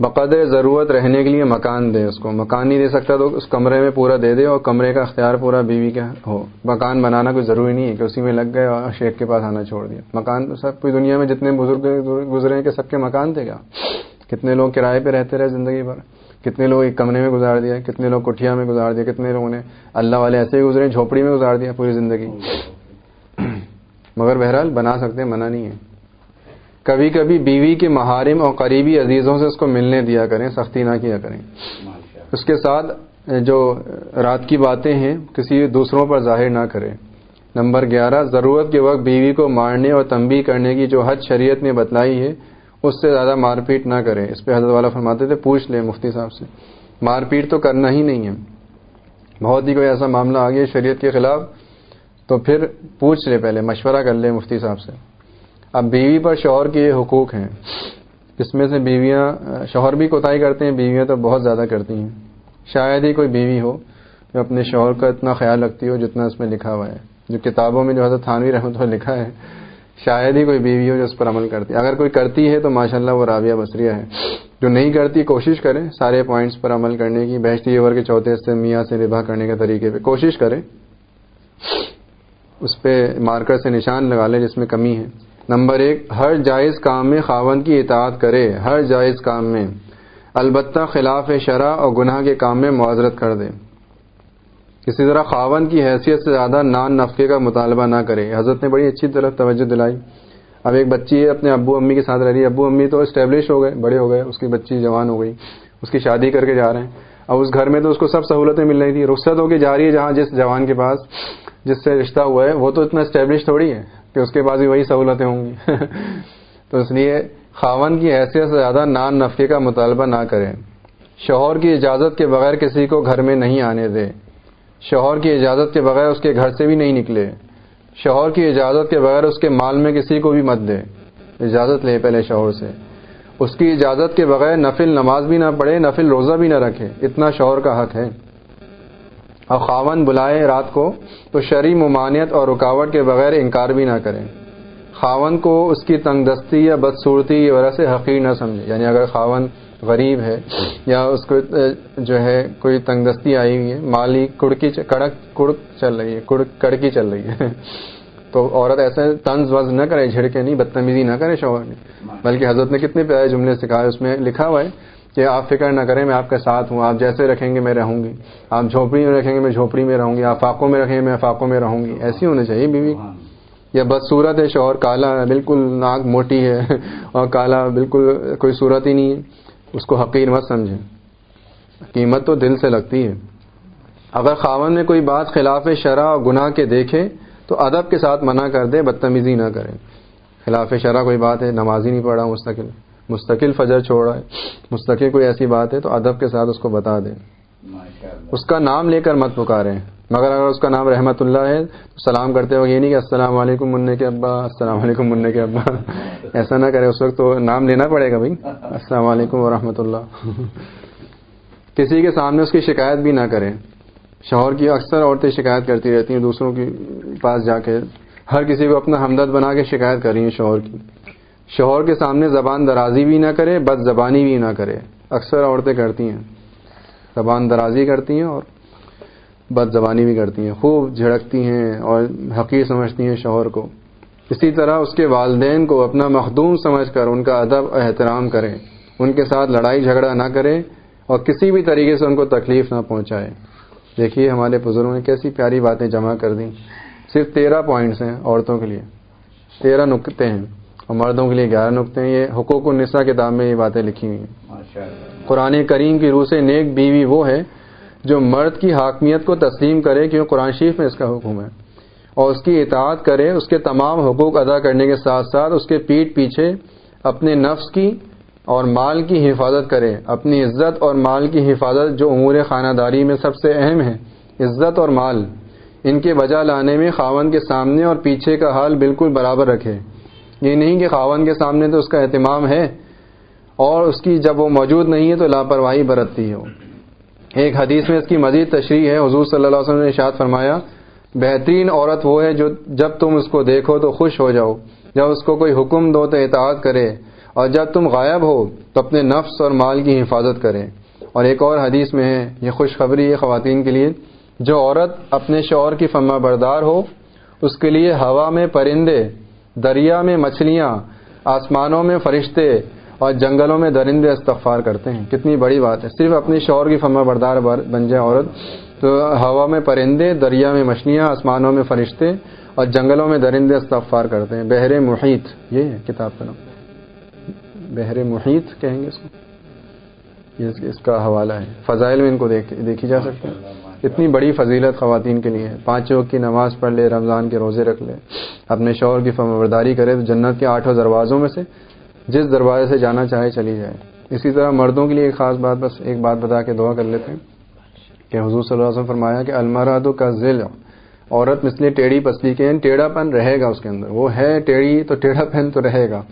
بقدر ضرورت رہنے کے لیے مکان دے اس کو۔ مکان نہیں دے سکتا تو اس کمرے میں پورا دے دے اور کمرے کا اختیار پورا بیوی کا ہو۔ مکان بنانا کوئی ضروری نہیں ہے کہ اسی میں لگ گئے اور شیخ کے پاس آنا چھوڑ دیا۔ مکان سب پوری دنیا میں جتنے بزرگ گزرے ہیں کہ سب کے مکان تھے کیا؟ کتنے لوگ کرائے پہ رہتے رہے زندگی بھر؟ کتنے لوگ ایک کمرے میں گزار دیا کتنے لوگ کٹھیا میں گزار دیا کتنے لوگوں نے اللہ والے ایسے ہی گزرے جھوپڑی میں گزار دیا پوری زندگی۔ [CLEARS THROAT] مگر بہرحال بنا سکتے منع نہیں ہے۔ کبھی کبھی بیوی کے محارم اور قریبی عزیزوں سے اس کو ملنے دیا کریں سختی نہ کیا کریں۔ اس کے ساتھ جو رات کی باتیں ہیں کسی دوسروں پر ظاہر نہ کرے نمبر گیارہ ضرورت کے وقت بیوی کو مارنے اور تنبی کرنے کی جو حد شریعت نے بتلائی ہے اس سے زیادہ مار پیٹ نہ کرے اس پہ حضرت والا فرماتے تھے، پوچھ لیں مفتی صاحب سے۔ مار پیٹ تو کرنا ہی نہیں ہے۔ بہت ہی کوئی ایسا معاملہ آ گیا شریعت کے خلاف، تو پھر پوچھ لے پہلے، مشورہ کر لے مفتی صاحب سے۔ اب بیوی پر شوہر کے یہ حقوق ہیں۔ اس میں سے بیویاں، شوہر بھی کوتاہی کرتے ہیں، بیویاں تو بہت زیادہ کرتی ہیں۔ شاید ہی کوئی بیوی ہو جو اپنے شوہر کا اتنا خیال رکھتی ہو جتنا اس میں لکھا ہوا ہے۔ جو کتابوں میں جو حضرت تھانوی رحمۃ اللہ لکھا ہے شاید ہی کوئی بیوی ہو جو اس پر عمل کرتی ہے۔ اگر کوئی کرتی ہے تو ماشاء اللہ وہ رابعہ بصریہ ہے۔ جو نہیں کرتی، کوشش کرے سارے پوائنٹس پر عمل کرنے کی بیشتی اوور کے چوتھے سے میاں سے ربا کرنے کے طریقے پہ کوشش کرے۔ اس پہ مارکر سے نشان لگا لے جس میں کمی ہے۔ نمبر ایک، ہر جائز کام میں خاون کی اطاعت کرے۔ ہر جائز کام میں، البتہ خلاف شرح اور گناہ کے کام میں معذرت کر دے۔ اسی طرح خاون کی حیثیت سے زیادہ نان نفقے کا مطالبہ نہ کرے۔ حضرت نے بڑی اچھی طرح توجہ دلائی۔ اب ایک بچی ہے، اپنے ابو امی کے ساتھ رہ رہی ہے۔ ابو امی تو اسٹیبلش ہو گئے، بڑے ہو گئے، اس کی بچی جوان ہو گئی، اس کی شادی کر کے جا رہے ہیں۔ اور اس گھر میں تو اس کو سب سہولتیں مل رہی تھی رخصت ہو کے جا رہی ہے جہاں جس جوان کے پاس، جس سے رشتہ ہوا ہے، وہ تو اتنا اسٹیبلش تھوڑی ہے کہ اس کے پاس بھی وہی سہولتیں ہوں گی۔ [LAUGHS] تو اس لیے خاون کی حیثیت سے زیادہ نان نفقے کا مطالبہ نہ کریں۔ شوہر کی اجازت کے بغیر کسی کو گھر میں نہیں آنے دے شوہر کی اجازت کے بغیر اس کے گھر سے بھی نہیں نکلے۔ شوہر کی اجازت کے بغیر اس کے مال میں کسی کو بھی مت دے۔ اجازت لے پہلے شوہر سے۔ اس کی اجازت کے بغیر نفل نماز بھی نہ پڑھے، نفل روزہ بھی نہ رکھے۔ اتنا شوہر کا حق ہے۔ اور خاون بلائے رات کو تو شرع ممانعت اور رکاوٹ کے بغیر انکار بھی نہ کریں خاون کو اس کی تنگ دستی یا بدصورتی کی وجہ سے حقیر نہ سمجھے۔ یعنی اگر خاون غریب ہے یا اس کو جو ہے کوئی تنگ دستی آئی ہوئی ہے مالی کڑکی کڑک کڑک چل رہی ہے کڑکی چل رہی ہے۔ [LAUGHS] تو عورت ایسے طنز وز نہ کرے جھڑکے نہیں بدتمیزی نہ کرے شوہر نے بلکہ حضرت نے کتنے پیارے جملے سکھائے اس میں لکھا ہوا ہے کہ آپ فکر نہ کریں میں آپ کے ساتھ ہوں آپ جیسے رکھیں گے میں رہوں گی۔ آپ جھوپڑی میں رکھیں گے میں جھوپڑی میں رہوں گی۔ آپ فاقوں میں رکھیں گے میں فاقوں میں رہوں گی۔ ایسی ہونا چاہیے بیوی۔ یا بدصورت ہے شوہر کالا بالکل ناک موٹی ہے اور کالا بالکل کوئی صورت ہی نہیں ہے۔ اس کو حقیر مت سمجھیں۔ قیمت تو دل سے لگتی ہے۔ اگر خاون میں کوئی بات خلاف شرح اور گناہ کے دیکھے، تو ادب کے ساتھ منع کر دے، بدتمیزی نہ کرے۔ خلاف شرح کوئی بات ہے نماز ہی نہیں پڑھا، مستقل مستقل فجر چھوڑا ہے، مستقل کوئی ایسی بات ہے، تو ادب کے ساتھ اس کو بتا دیں اس کا نام لے کر مت پکارے مگر اگر اس کا نام رحمت اللہ ہے، تو سلام کرتے ہو یہ نہیں کہ السلام علیکم منع کے ابا، السلام علیکم منع کے ابا۔ ایسا نہ کرے، اس وقت تو نام لینا پڑے گا بھائی۔ السلام علیکم ورحمۃ اللہ۔ کسی کے سامنے اس کی شکایت بھی نہ کریں۔ شوہر کی اکثر عورتیں شکایت کرتی رہتی ہیں، دوسروں کے پاس جا کے۔ ہر کسی کو اپنا ہمدرد بنا کے شکایت کر رہی ہیں شوہر کی۔ شوہر کے سامنے زبان درازی بھی نہ کرے، بد زبانی بھی نہ کرے۔ اکثر عورتیں کرتی ہیں۔ زبان درازی کرتی ہیں اور بد زبانی بھی کرتی ہیں، خوب جھڑکتی ہیں اور حقیق سمجھتی ہیں شوہر کو۔ اسی طرح اس کے والدین کو اپنا مخدوم سمجھ کر ان کا ادب، احترام کریں۔ ان کے ساتھ لڑائی جھگڑا نہ کرے اور کسی بھی طریقے سے ان کو تکلیف نہ پہنچائے دیکھیے ہمارے بزرگوں نے کیسی پیاری باتیں جمع کر دیں۔ صرف تیرہ پوائنٹس ہیں عورتوں کے لیے۔ تیرہ نقطے ہیں اور مردوں کے لیے گیارہ نقطے ہیں۔ یہ حقوق النساء کتاب میں یہ باتیں لکھی ہوئی ہیں۔ قرآن کریم کی روح سے نیک بیوی وہ ہے جو مرد کی حاکمیت کو تسلیم کرے کیوں قرآن شریف میں اس کا حکم ہے اور اس کی اطاعت کرے، اس کے تمام حقوق ادا کرنے کے ساتھ ساتھ اس کے پیٹ پیچھے اپنے نفس کی اور مال کی حفاظت کرے۔ اپنی عزت اور مال کی حفاظت جو امور خانہ داری میں سب سے اہم ہے۔ عزت اور مال، ان کے وجہ لانے میں خاون کے سامنے اور پیچھے کا حال بالکل برابر رکھے۔ یہ نہیں کہ خاون کے سامنے تو اس کا اہتمام ہے۔ اور اس کی جب وہ موجود نہیں ہے تو لاپرواہی برتتی ہو ایک حدیث میں اس کی مزید تشریح ہے۔ حضور صلی اللہ علیہ وسلم نے اشاد فرمایا، بہترین عورت وہ ہے جو جب تم اس کو دیکھو تو خوش ہو جاؤ، جب اس کو کوئی حکم دو تو اطاعت کرے، اور جب تم غائب ہو تو اپنے نفس اور مال کی حفاظت کرے۔ اور ایک اور حدیث میں ہے، یہ خوشخبری ہے خواتین کے لیے، جو عورت اپنے شوہر کی فما بردار ہو، اس کے لیے ہوا میں پرندے، دریا میں مچھلیاں، آسمانوں میں فرشتے اور جنگلوں میں درندے استغفار کرتے ہیں۔ کتنی بڑی بات ہے۔ صرف اپنی شور کی فما بردار بن جائے عورت تو ہوا میں پرندے، دریا میں مچھلیاں، آسمانوں میں فرشتے اور جنگلوں میں درندے استغفار کرتے ہیں۔ بحر محیط، یہ ہے کتاب کا نام۔ بحر محیط کہیں گے اس کو؟ اس کا حوالہ ہے۔ فضائل میں ان کو دیکھی جا سکتی ہے۔ اتنی بڑی فضیلت خواتین کے لیے پانچ وقت کی نماز پڑھ لے، رمضان کے روزے رکھ لے۔ اپنے شوہر کی برداری کرے تو جنت کے آٹھوں دروازوں میں سے جس دروازے سے جانا چاہے چلی جائے۔ اسی طرح مردوں کے لیے ایک خاص بات، بس ایک بات بتا کے دعا کر لیتے ہیں۔ کہ حضور صلی اللہ علیہ وسلم فرمایا کہ المراد کا ذیل عورت مثل ٹیڑھی پسلی کے یعنی ٹیڑھا پن رہے گا اس کے اندر۔ وہ ہے ٹیڑھی تو ٹیڑھا پن تو رہے گا۔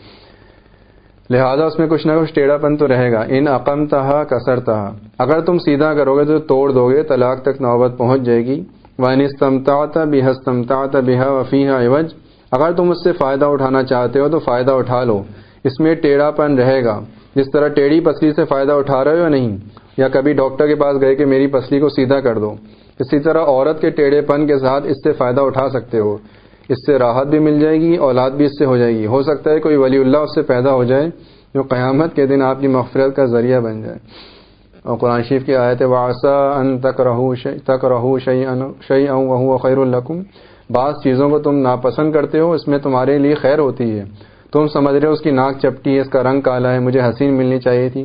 لہذا اس میں کچھ نہ کچھ ٹیڑھا پن تو رہے گا۔ ان عقم تہا کثر تہا اگر تم سیدھا کرو گے تو توڑ دو گے، طلاق تک نوبت پہنچ جائے گی۔ وین استمتا بھی ہستمتا بحا وفیحا عوج۔ اگر تم اس سے فائدہ اٹھانا چاہتے ہو تو فائدہ اٹھا لو۔ اس میں ٹیڑھا پن رہے گا۔ جس طرح ٹیڑھی پسلی سے فائدہ اٹھا رہے ہو یا نہیں؟ یا کبھی ڈاکٹر کے پاس گئے کہ میری پسلی کو سیدھا کر دو۔ اسی طرح عورت کے ٹیڑھے پن کے ساتھ اس سے فائدہ اٹھا سکتے ہو۔ اس سے راحت بھی مل جائے گی، اولاد بھی اس سے ہو جائے گی۔ ہو سکتا ہے کوئی ولی اللہ اس سے پیدا ہو جائے، جو قیامت کے دن آپ کی مغفرت کا ذریعہ بن جائے۔ اور قرآن شریف کی آیت واسا ان تک رہو تک رہو شعی شعی خیر القم بعض چیزوں کو تم ناپسند کرتے ہو، اس میں تمہارے لیے خیر ہوتی ہے۔ تم سمجھ رہے ہو اس کی ناک چپٹی ہے، اس کا رنگ کالا ہے، مجھے حسین ملنی چاہیے تھی۔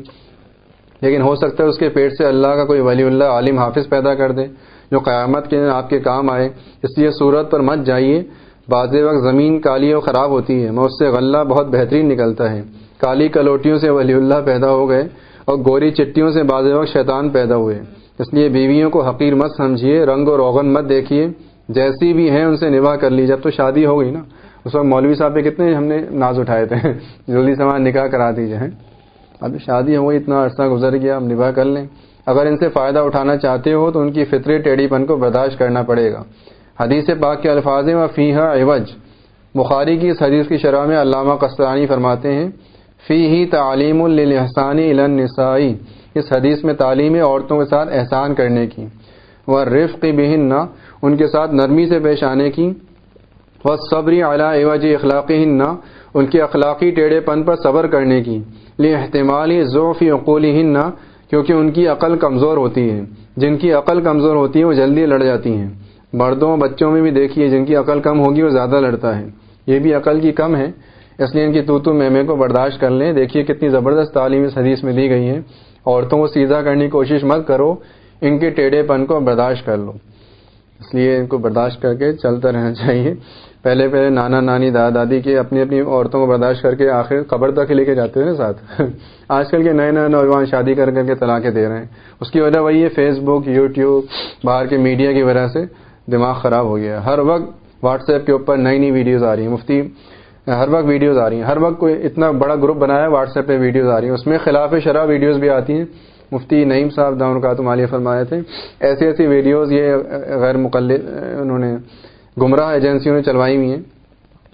لیکن ہو سکتا ہے اس کے پیٹ سے اللہ کا کوئی ولی اللہ عالم حافظ پیدا کر دے، جو قیامت کے آپ کے کام آئے۔ اس لیے صورت پر مت جائیے۔ بعض وقت زمین کالی اور خراب ہوتی ہے میں اس سے غلہ بہت بہترین نکلتا ہے۔ کالی کلوٹیوں سے ولی اللہ پیدا ہو گئے اور گوری چٹیوں سے بعض وقت شیطان پیدا ہوئے۔ اس لیے بیویوں کو حقیر مت سمجھیے، رنگ اور روغن مت دیکھیے۔ جیسی بھی ہیں، ان سے نباہ کر لی۔ جب تو شادی ہو گئی نا۔ اس وقت مولوی صاحب پہ کتنے ہم نے ناز اٹھائے تھے۔ [LAUGHS] جلدی سے وہاں نکاح کرا دیجیے اب شادی ہو گئی، اتنا عرصہ گزر گیا اب نباہ کر لیں۔ اگر ان سے فائدہ اٹھانا چاہتے ہو تو ان کی فطری ٹیڑھی پن کو برداشت کرنا پڑے گا۔ حدیث پاک کے الفاظ و فیحا عوج۔ بخاری کی اس حدیث کی شرح میں علامہ قسطانی فرماتے ہیں فی ہی تعلیم الحسانی النسائی اس حدیث میں تعلیم عورتوں کے ساتھ احسان کرنے کی۔ وہ رفق بہن، ان کے ساتھ نرمی سے پیش آنے کی۔ وہ صبری اعلیٰ ایواج اخلاقی ہن ان کے اخلاقی ٹیڑھے پن پر صبر کرنے کی لی احتمال ذوفی عقولی ہن کیونکہ ان کی عقل کمزور ہوتی ہے۔ جن کی عقل کمزور ہوتی ہے، وہ جلدی لڑ جاتی ہیں۔ مردوں بچوں میں بھی دیکھیے، جن کی عقل کم ہوگی، وہ زیادہ لڑتا ہے۔ یہ بھی عقل کی کم ہے، اس لیے ان کی تو میمے کو برداشت کر لیں۔ دیکھیے کتنی زبردست تعلیم اس حدیث میں دی گئی ہے۔ عورتوں کو سیدھا کرنے کی کوشش مت کرو، ان کے ٹیڑھے پن کو برداشت کر لو۔ اس لیے ان کو برداشت کر کے چلتا رہنا چاہیے۔ پہلے پہلے نانا، نانی، دادا، دادی کے اپنی اپنی عورتوں کو برداشت کر کے آخر قبر تک لے کے جاتے نا ساتھ۔ [LAUGHS] آج کل کے نئے نئے نوجوان شادی کر کر کے طلاقیں دے رہے ہیں۔ اس کی وجہ وہی ہے فیس بک یوٹیوب باہر کے میڈیا کی وجہ سے دماغ خراب ہو گیا ہر وقت واٹس ایپ کے اوپر نئی نئی ویڈیوز آ رہی ہیں۔ مفتی، ہر وقت ویڈیوز آ رہی ہیں۔ ہر وقت کوئی اتنا بڑا گروپ بنایا ہے واٹس ایپ پہ ویڈیوز آ رہی ہیں۔ اس میں خلاف شرح ویڈیوز بھی آتی ہیں۔ مفتی نعیم صاحب داؤن مالیہ فرمائے تھے۔ ایسی ایسی ویڈیوز یہ غیر مقل انہوں نے گمراہ ایجنسیوں نے چلوائی ہوئی ہیں۔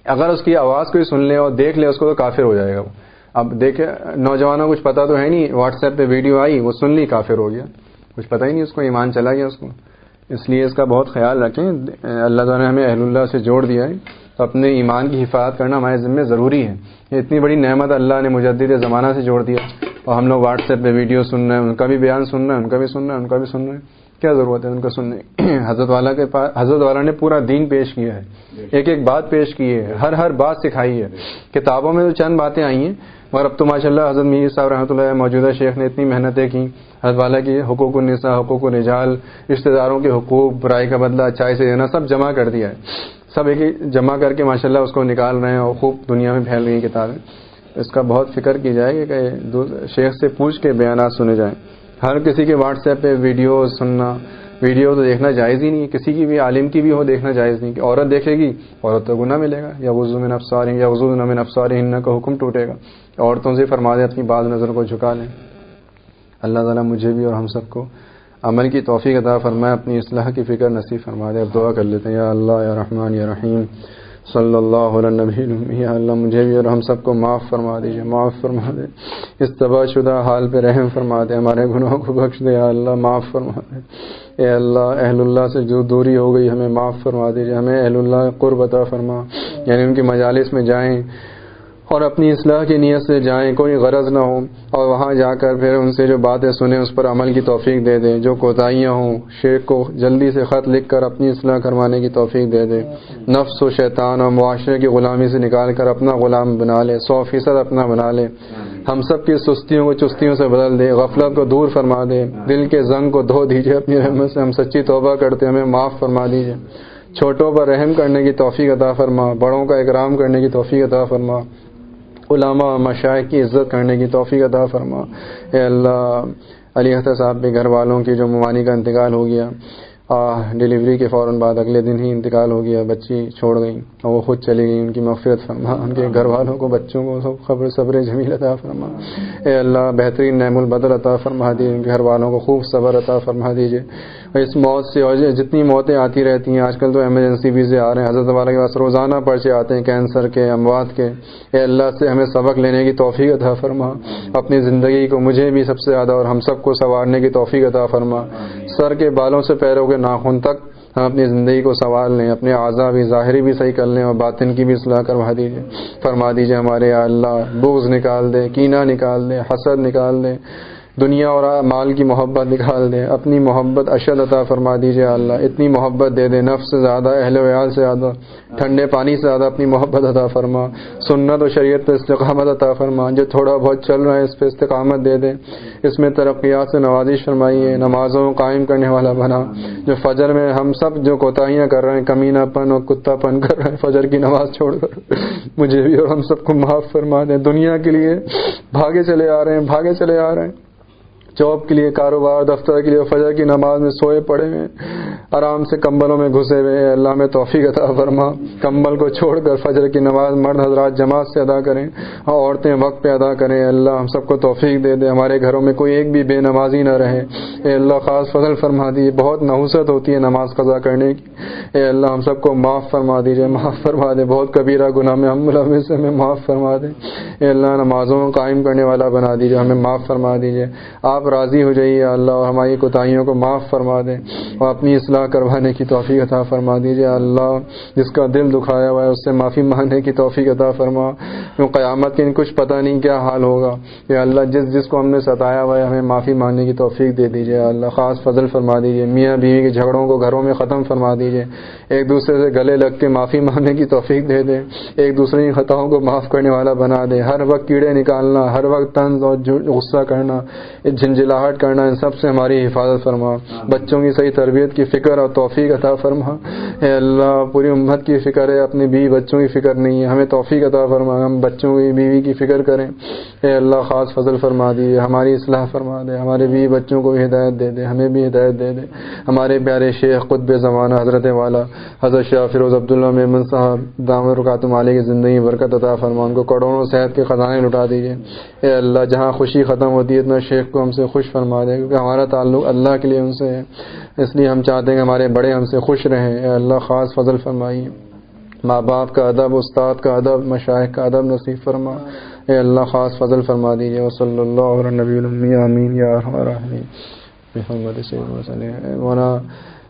اگر اس کی آواز کوئی سن لے اور دیکھ لے، اس کو تو کافر ہو جائے گا وہ۔ اب دیکھے نوجوانوں کو کچھ پتا تو ہے نہیں واٹس ایپ پہ ویڈیو آئی، وہ سن لی، کافر ہو گیا۔ کچھ پتہ ہی نہیں اس کو، ایمان چلا گیا اس کو۔ اس لیے اس کا بہت خیال رکھیں۔ اللہ تعالیٰ نے ہمیں اہل اللہ سے جوڑ دیا ہے۔ تو اپنے ایمان کی حفاظت کرنا ہمارے ذمہ ضروری ہے۔ یہ اتنی بڑی نعمت اللہ نے مجدد زمانہ سے جوڑ دیا۔ اور ہم لوگ واٹس ایپ پہ ویڈیو سن رہے ہیں، ان کا بھی بیان سن رہے ہیں، ان کا بھی سن رہے ہیں، ان کا بھی سن رہے ہیں۔ کیا ضرورت ہے ان کا سننے [CLEARS THROAT] حضرت والا کے پاس حضرت والا نے پورا دین پیش کیا ہے۔ ایک ایک بات پیش کی ہے۔ ہر ہر بات سکھائی ہے۔ کتابوں میں تو چند باتیں آئی ہیں مگر اب تو ماشاء اللہ حضرت میر صاحب رحمۃ اللہ موجودہ شیخ نے اتنی محنتیں کی حضرت والا کی حقوق النساء حقوق الرجال رشتہ داروں کے حقوق برائی کا بدلہ اچھائی سے دینا سب جمع کر دیا ہے۔ سب ایک ہی جمع کر کے ماشاء اللہ اس کو نکال رہے ہیں اور خوب دنیا میں پھیل رہی ہیں کتابیں۔ اس کا بہت فکر کی جائے کہ شیخ سے پوچھ کے بیانات سنے جائیں۔ ہر کسی کے واٹس ایپ پہ ویڈیو سننا، ویڈیو تو دیکھنا جائز ہی نہیں ہے۔ کسی کی بھی عالم کی بھی ہو، دیکھنا جائز نہیں کہ عورت دیکھے گی، عورت تو گناہ ملے گا۔ یا وضو میں افسار یا وضو میں افسار ہن کا حکم ٹوٹے گا۔ عورتوں سے فرما دیں اپنی بعض نظر کو جھکا لیں۔ اللہ تعالیٰ مجھے بھی اور ہم سب کو عمل کی توفیق عطا فرمائے، اپنی اصلاح کی فکر نصیب فرما دے۔ اب دعا کر لیتے ہیں، یا اللہ، یا رحمان، یا رحیم۔ صلی اللہ علیہ یا اللہ مجھے بھی اور ہم سب کو معاف فرما دیجیے معاف فرما دے۔ اس تباہ شدہ حال پہ رحم فرما دے، ہمارے گناہوں کو بخش دے، یا اللہ معاف فرما دے۔ اے اللہ، اہل اللہ سے جو دوری ہو گئی، ہمیں معاف فرما دیجیے ہمیں اہل اللہ قرب عطا فرما۔ یعنی ان کی مجالس میں جائیں۔ اور اپنی اصلاح کی نیت سے جائیں، کوئی غرض نہ ہو اور وہاں جا کر پھر ان سے جو باتیں سنیں، اس پر عمل کی توفیق دے دیں۔ جو کوتاہیاں ہوں، شیخ کو جلدی سے خط لکھ کر اپنی اصلاح کروانے کی توفیق دے دے نفس و شیطان اور معاشرے کی غلامی سے نکال کر اپنا غلام بنا لے، سو فیصد اپنا بنا لے۔ ہم سب کی سستیوں کو چستیوں سے بدل دے، غفلت کو دور فرما دے۔ دل کے زنگ کو دھو دیجیے اپنی رحمت سے۔ ہم سچی توبہ کرتے ہمیں معاف فرما دیجیے چھوٹوں پر رحم کرنے کی توفیق عطا فرما، بڑوں کا اکرام کرنے کی توفیق عطا فرما۔ علماء مشائق کی عزت کرنے کی توفیق عطا فرما۔ اے اللہ، علی حسر صاحب کے گھر والوں کی جو ممانی کا انتقال ہو گیا ڈلیوری کے فوراً بعد اگلے دن ہی انتقال ہو گیا، بچی چھوڑ گئی اور وہ خود چلی گئی ان کی مغفرت فرما، ان کے گھر والوں کو، بچوں کو سب خبر، صبر جمیل عطا فرما۔ اے اللہ، بہترین نعم البدر عطا فرما دیجیے ان کے گھر والوں کو خوب صبر عطا فرما دیجیے اس موت سے اور جتنی موتیں آتی رہتی ہیں، آج کل تو ایمرجنسی ویزے آ رہے ہیں۔ حضرت والا کے پاس روزانہ پرچے آتے ہیں کینسر کے، اموات کے۔ اے اللہ، سے ہمیں سبق لینے کی توفیق عطا فرما۔ اپنی زندگی کو مجھے بھی سب سے زیادہ اور ہم سب کو سنوارنے کی توفیق عطا فرما۔ سر کے بالوں سے پیروں کے ناخن تک ہم اپنی زندگی کو سنوار لیں۔ اپنے اعضا بھی، ظاہری بھی صحیح کر لیں اور باطن کی بھی اصلاح کروا دیجیے فرما دیجیے ہمارے اللہ بوز نکال دے، کینہ نکال دے، حسد نکال دے۔ دنیا اور مال کی محبت نکال دے اپنی محبت اشد عطا فرما دیجیے اللہ، اتنی محبت دے دے نفس سے زیادہ، اہل ویال سے زیادہ، ٹھنڈے پانی سے زیادہ، اپنی محبت عطا فرما، سنت و شریعت پہ استقامت عطا فرما، جو تھوڑا بہت چل رہا ہے اس پہ استقامت دے دے اس میں ترقیات سے نوازش فرمائی ہے نمازوں کو قائم کرنے والا بنا، جو فجر میں ہم سب جو کوتاہیاں کر رہے ہیں کمینہ پن اور کتا پن کر رہے ہیں، فجر کی نماز چھوڑ کر، مجھے بھی اور ہم سب کو معاف فرما دیں۔ دنیا کے لیے بھاگے چلے آ رہے ہیں، بھاگے چلے آ رہے ہیں۔ جاب کے لیے کاروبار، دفتر کے لیے فجر کی نماز میں سوئے پڑے ہیں، آرام سے کمبلوں میں گھسے ہوئے ہیں۔ اللہ میں توفیق عطا فرما۔ کمبل کو چھوڑ کر فجر کی نماز مرد حضرات جماعت سے ادا کریں اور عورتیں وقت پہ ادا کریں۔ اللہ ہم سب کو توفیق دے دے، ہمارے گھروں میں کوئی ایک بھی بے نمازی نہ رہے۔ اے اللہ، خاص فضل فرما دیے بہت نحوست ہوتی ہے نماز قضا کرنے کی۔ اے اللہ، ہم سب کو معاف فرما دیجیے معاف فرما دے۔ بہت کبیرہ گناہ میں، ہم سے ہمیں معاف فرما دیں اے اللہ، نمازوں کو قائم کرنے والا بنا دیجیے ہمیں معاف فرما دیجیے آپ راضی ہو جائیے اللہ، اور ہماری کوتاہیوں کو معاف فرما دیں، اور اپنی اصلاح کروانے کی توفیق عطا فرما دیجیے اللہ، جس کا دل دکھایا ہوا ہے، اس سے معافی مانگنے کی توفیق عطا فرما۔ کیوں قیامت کے کچھ پتہ نہیں کیا حال ہوگا۔ یا اللہ، جس جس کو ہم نے ستایا ہوا ہے، ہمیں معافی مانگنے کی توفیق دے دیجیے اللہ۔ خاص فضل فرما دیجیے، میاں بیوی کے جھگڑوں کو گھروں میں ختم فرما دیجیے۔ ایک دوسرے سے گلے لگ کے معافی مانگنے کی توفیق دے دے ایک دوسرے کی خطاؤں کو معاف کرنے والا بنا دے۔ ہر وقت کیڑے نکالنا ہر وقت طنز اور غصہ کرنا جھنجھلاہٹ کرنا ان سب سے ہماری حفاظت فرما۔ بچوں کی صحیح تربیت کی فکر اور توفیق عطا فرما۔ اے اللہ پوری امت کی فکر ہے اپنی بیوی بچوں کی فکر نہیں ہے۔ ہمیں توفیق عطا فرما ہم بچوں کی بیوی کی فکر کریں۔ اے اللہ خاص فضل فرما دیے ہماری اصلاح فرما دے۔ ہمارے بیوی بچوں کو بھی ہدایت دے دے ہمیں بھی ہدایت دے دے۔ ہمارے پیارے شیخ قطب زمانہ حضرت والا حضرت شاہ فیروز عبداللہ میمن صاحب دام رکاتم عالیہ کی زندگی برکت عطا فرما ان کو کروڑوں صحت کے خزانے لٹا دیجیے اے اللہ، جہاں خوشی ختم ہوتی ہے، اتنا شیخ کو ہم سے خوش فرما دے، کیونکہ ہمارا تعلق اللہ کے لیے ان سے ہے۔ اس لیے ہم چاہتے ہیں کہ ہمارے بڑے ہم سے خوش رہیں۔ اے اللہ، خاص فضل فرمائیے۔ ماں باپ کا ادب، استاد کا ادب مشاہد کا ادب نصیب فرما۔ اے اللہ، خاص فضل فرما دیجیے و صلی اللہ علیہ نبی المی امین یا محمد مولانا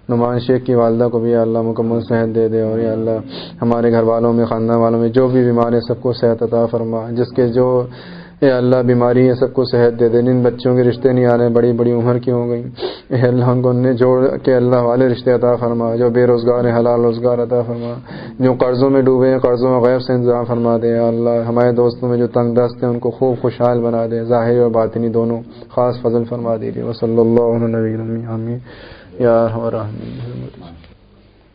نمان شیخ کی والدہ کو بھی اللہ مکمل صحت دے دے اور یا اللہ ہمارے گھر والوں میں، خاندان والوں میں جو بھی بیمار ہیں، سب کو صحت عطا فرما۔ جس کے جو اے اللہ بیماری ہے سب کو صحت دے دے۔ جن بچوں کے رشتے نہیں آ رہے، بڑی بڑی عمر کی ہو گئی اے اللہ کو نے جوڑ کے اللہ والے رشتے عطا فرما۔ جو بے روزگار ہیں، حلال روزگار عطا فرما۔ جو قرضوں میں ڈوبے ہیں، قرضوں میں غیب سے انتظام فرما دے۔ اللہ، ہمارے دوستوں میں جو تنگ دست ہیں، ان کو خوب خوشحال بنا دے۔ ظاہر اور باطنی دونوں خاص فضل فرما دیجیے۔ وہ صلی اللہ علیہ یا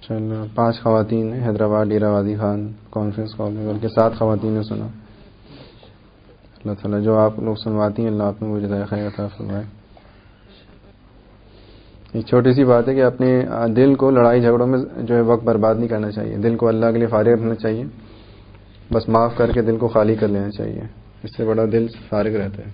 چل، پانچ خواتین حیدرآباد ڈیرا وادی خان، کانفرنس کال میں، بلکہ سات خواتین نے سنا اللہ تعالیٰ، جو آپ لوگ سنواتی ہیں، اللہ آپ نے مجھے خیر عطا فرمائے. ایک چھوٹی سی بات ہے کہ اپنے دل کو لڑائی جھگڑوں میں جو ہے وقت برباد نہیں کرنا چاہیے. دل کو اللہ کے لیے فارغ رکھنا چاہیے. بس معاف کر کے دل کو خالی کر لینا چاہیے. اس سے بڑا دل فارغ رہتا ہے.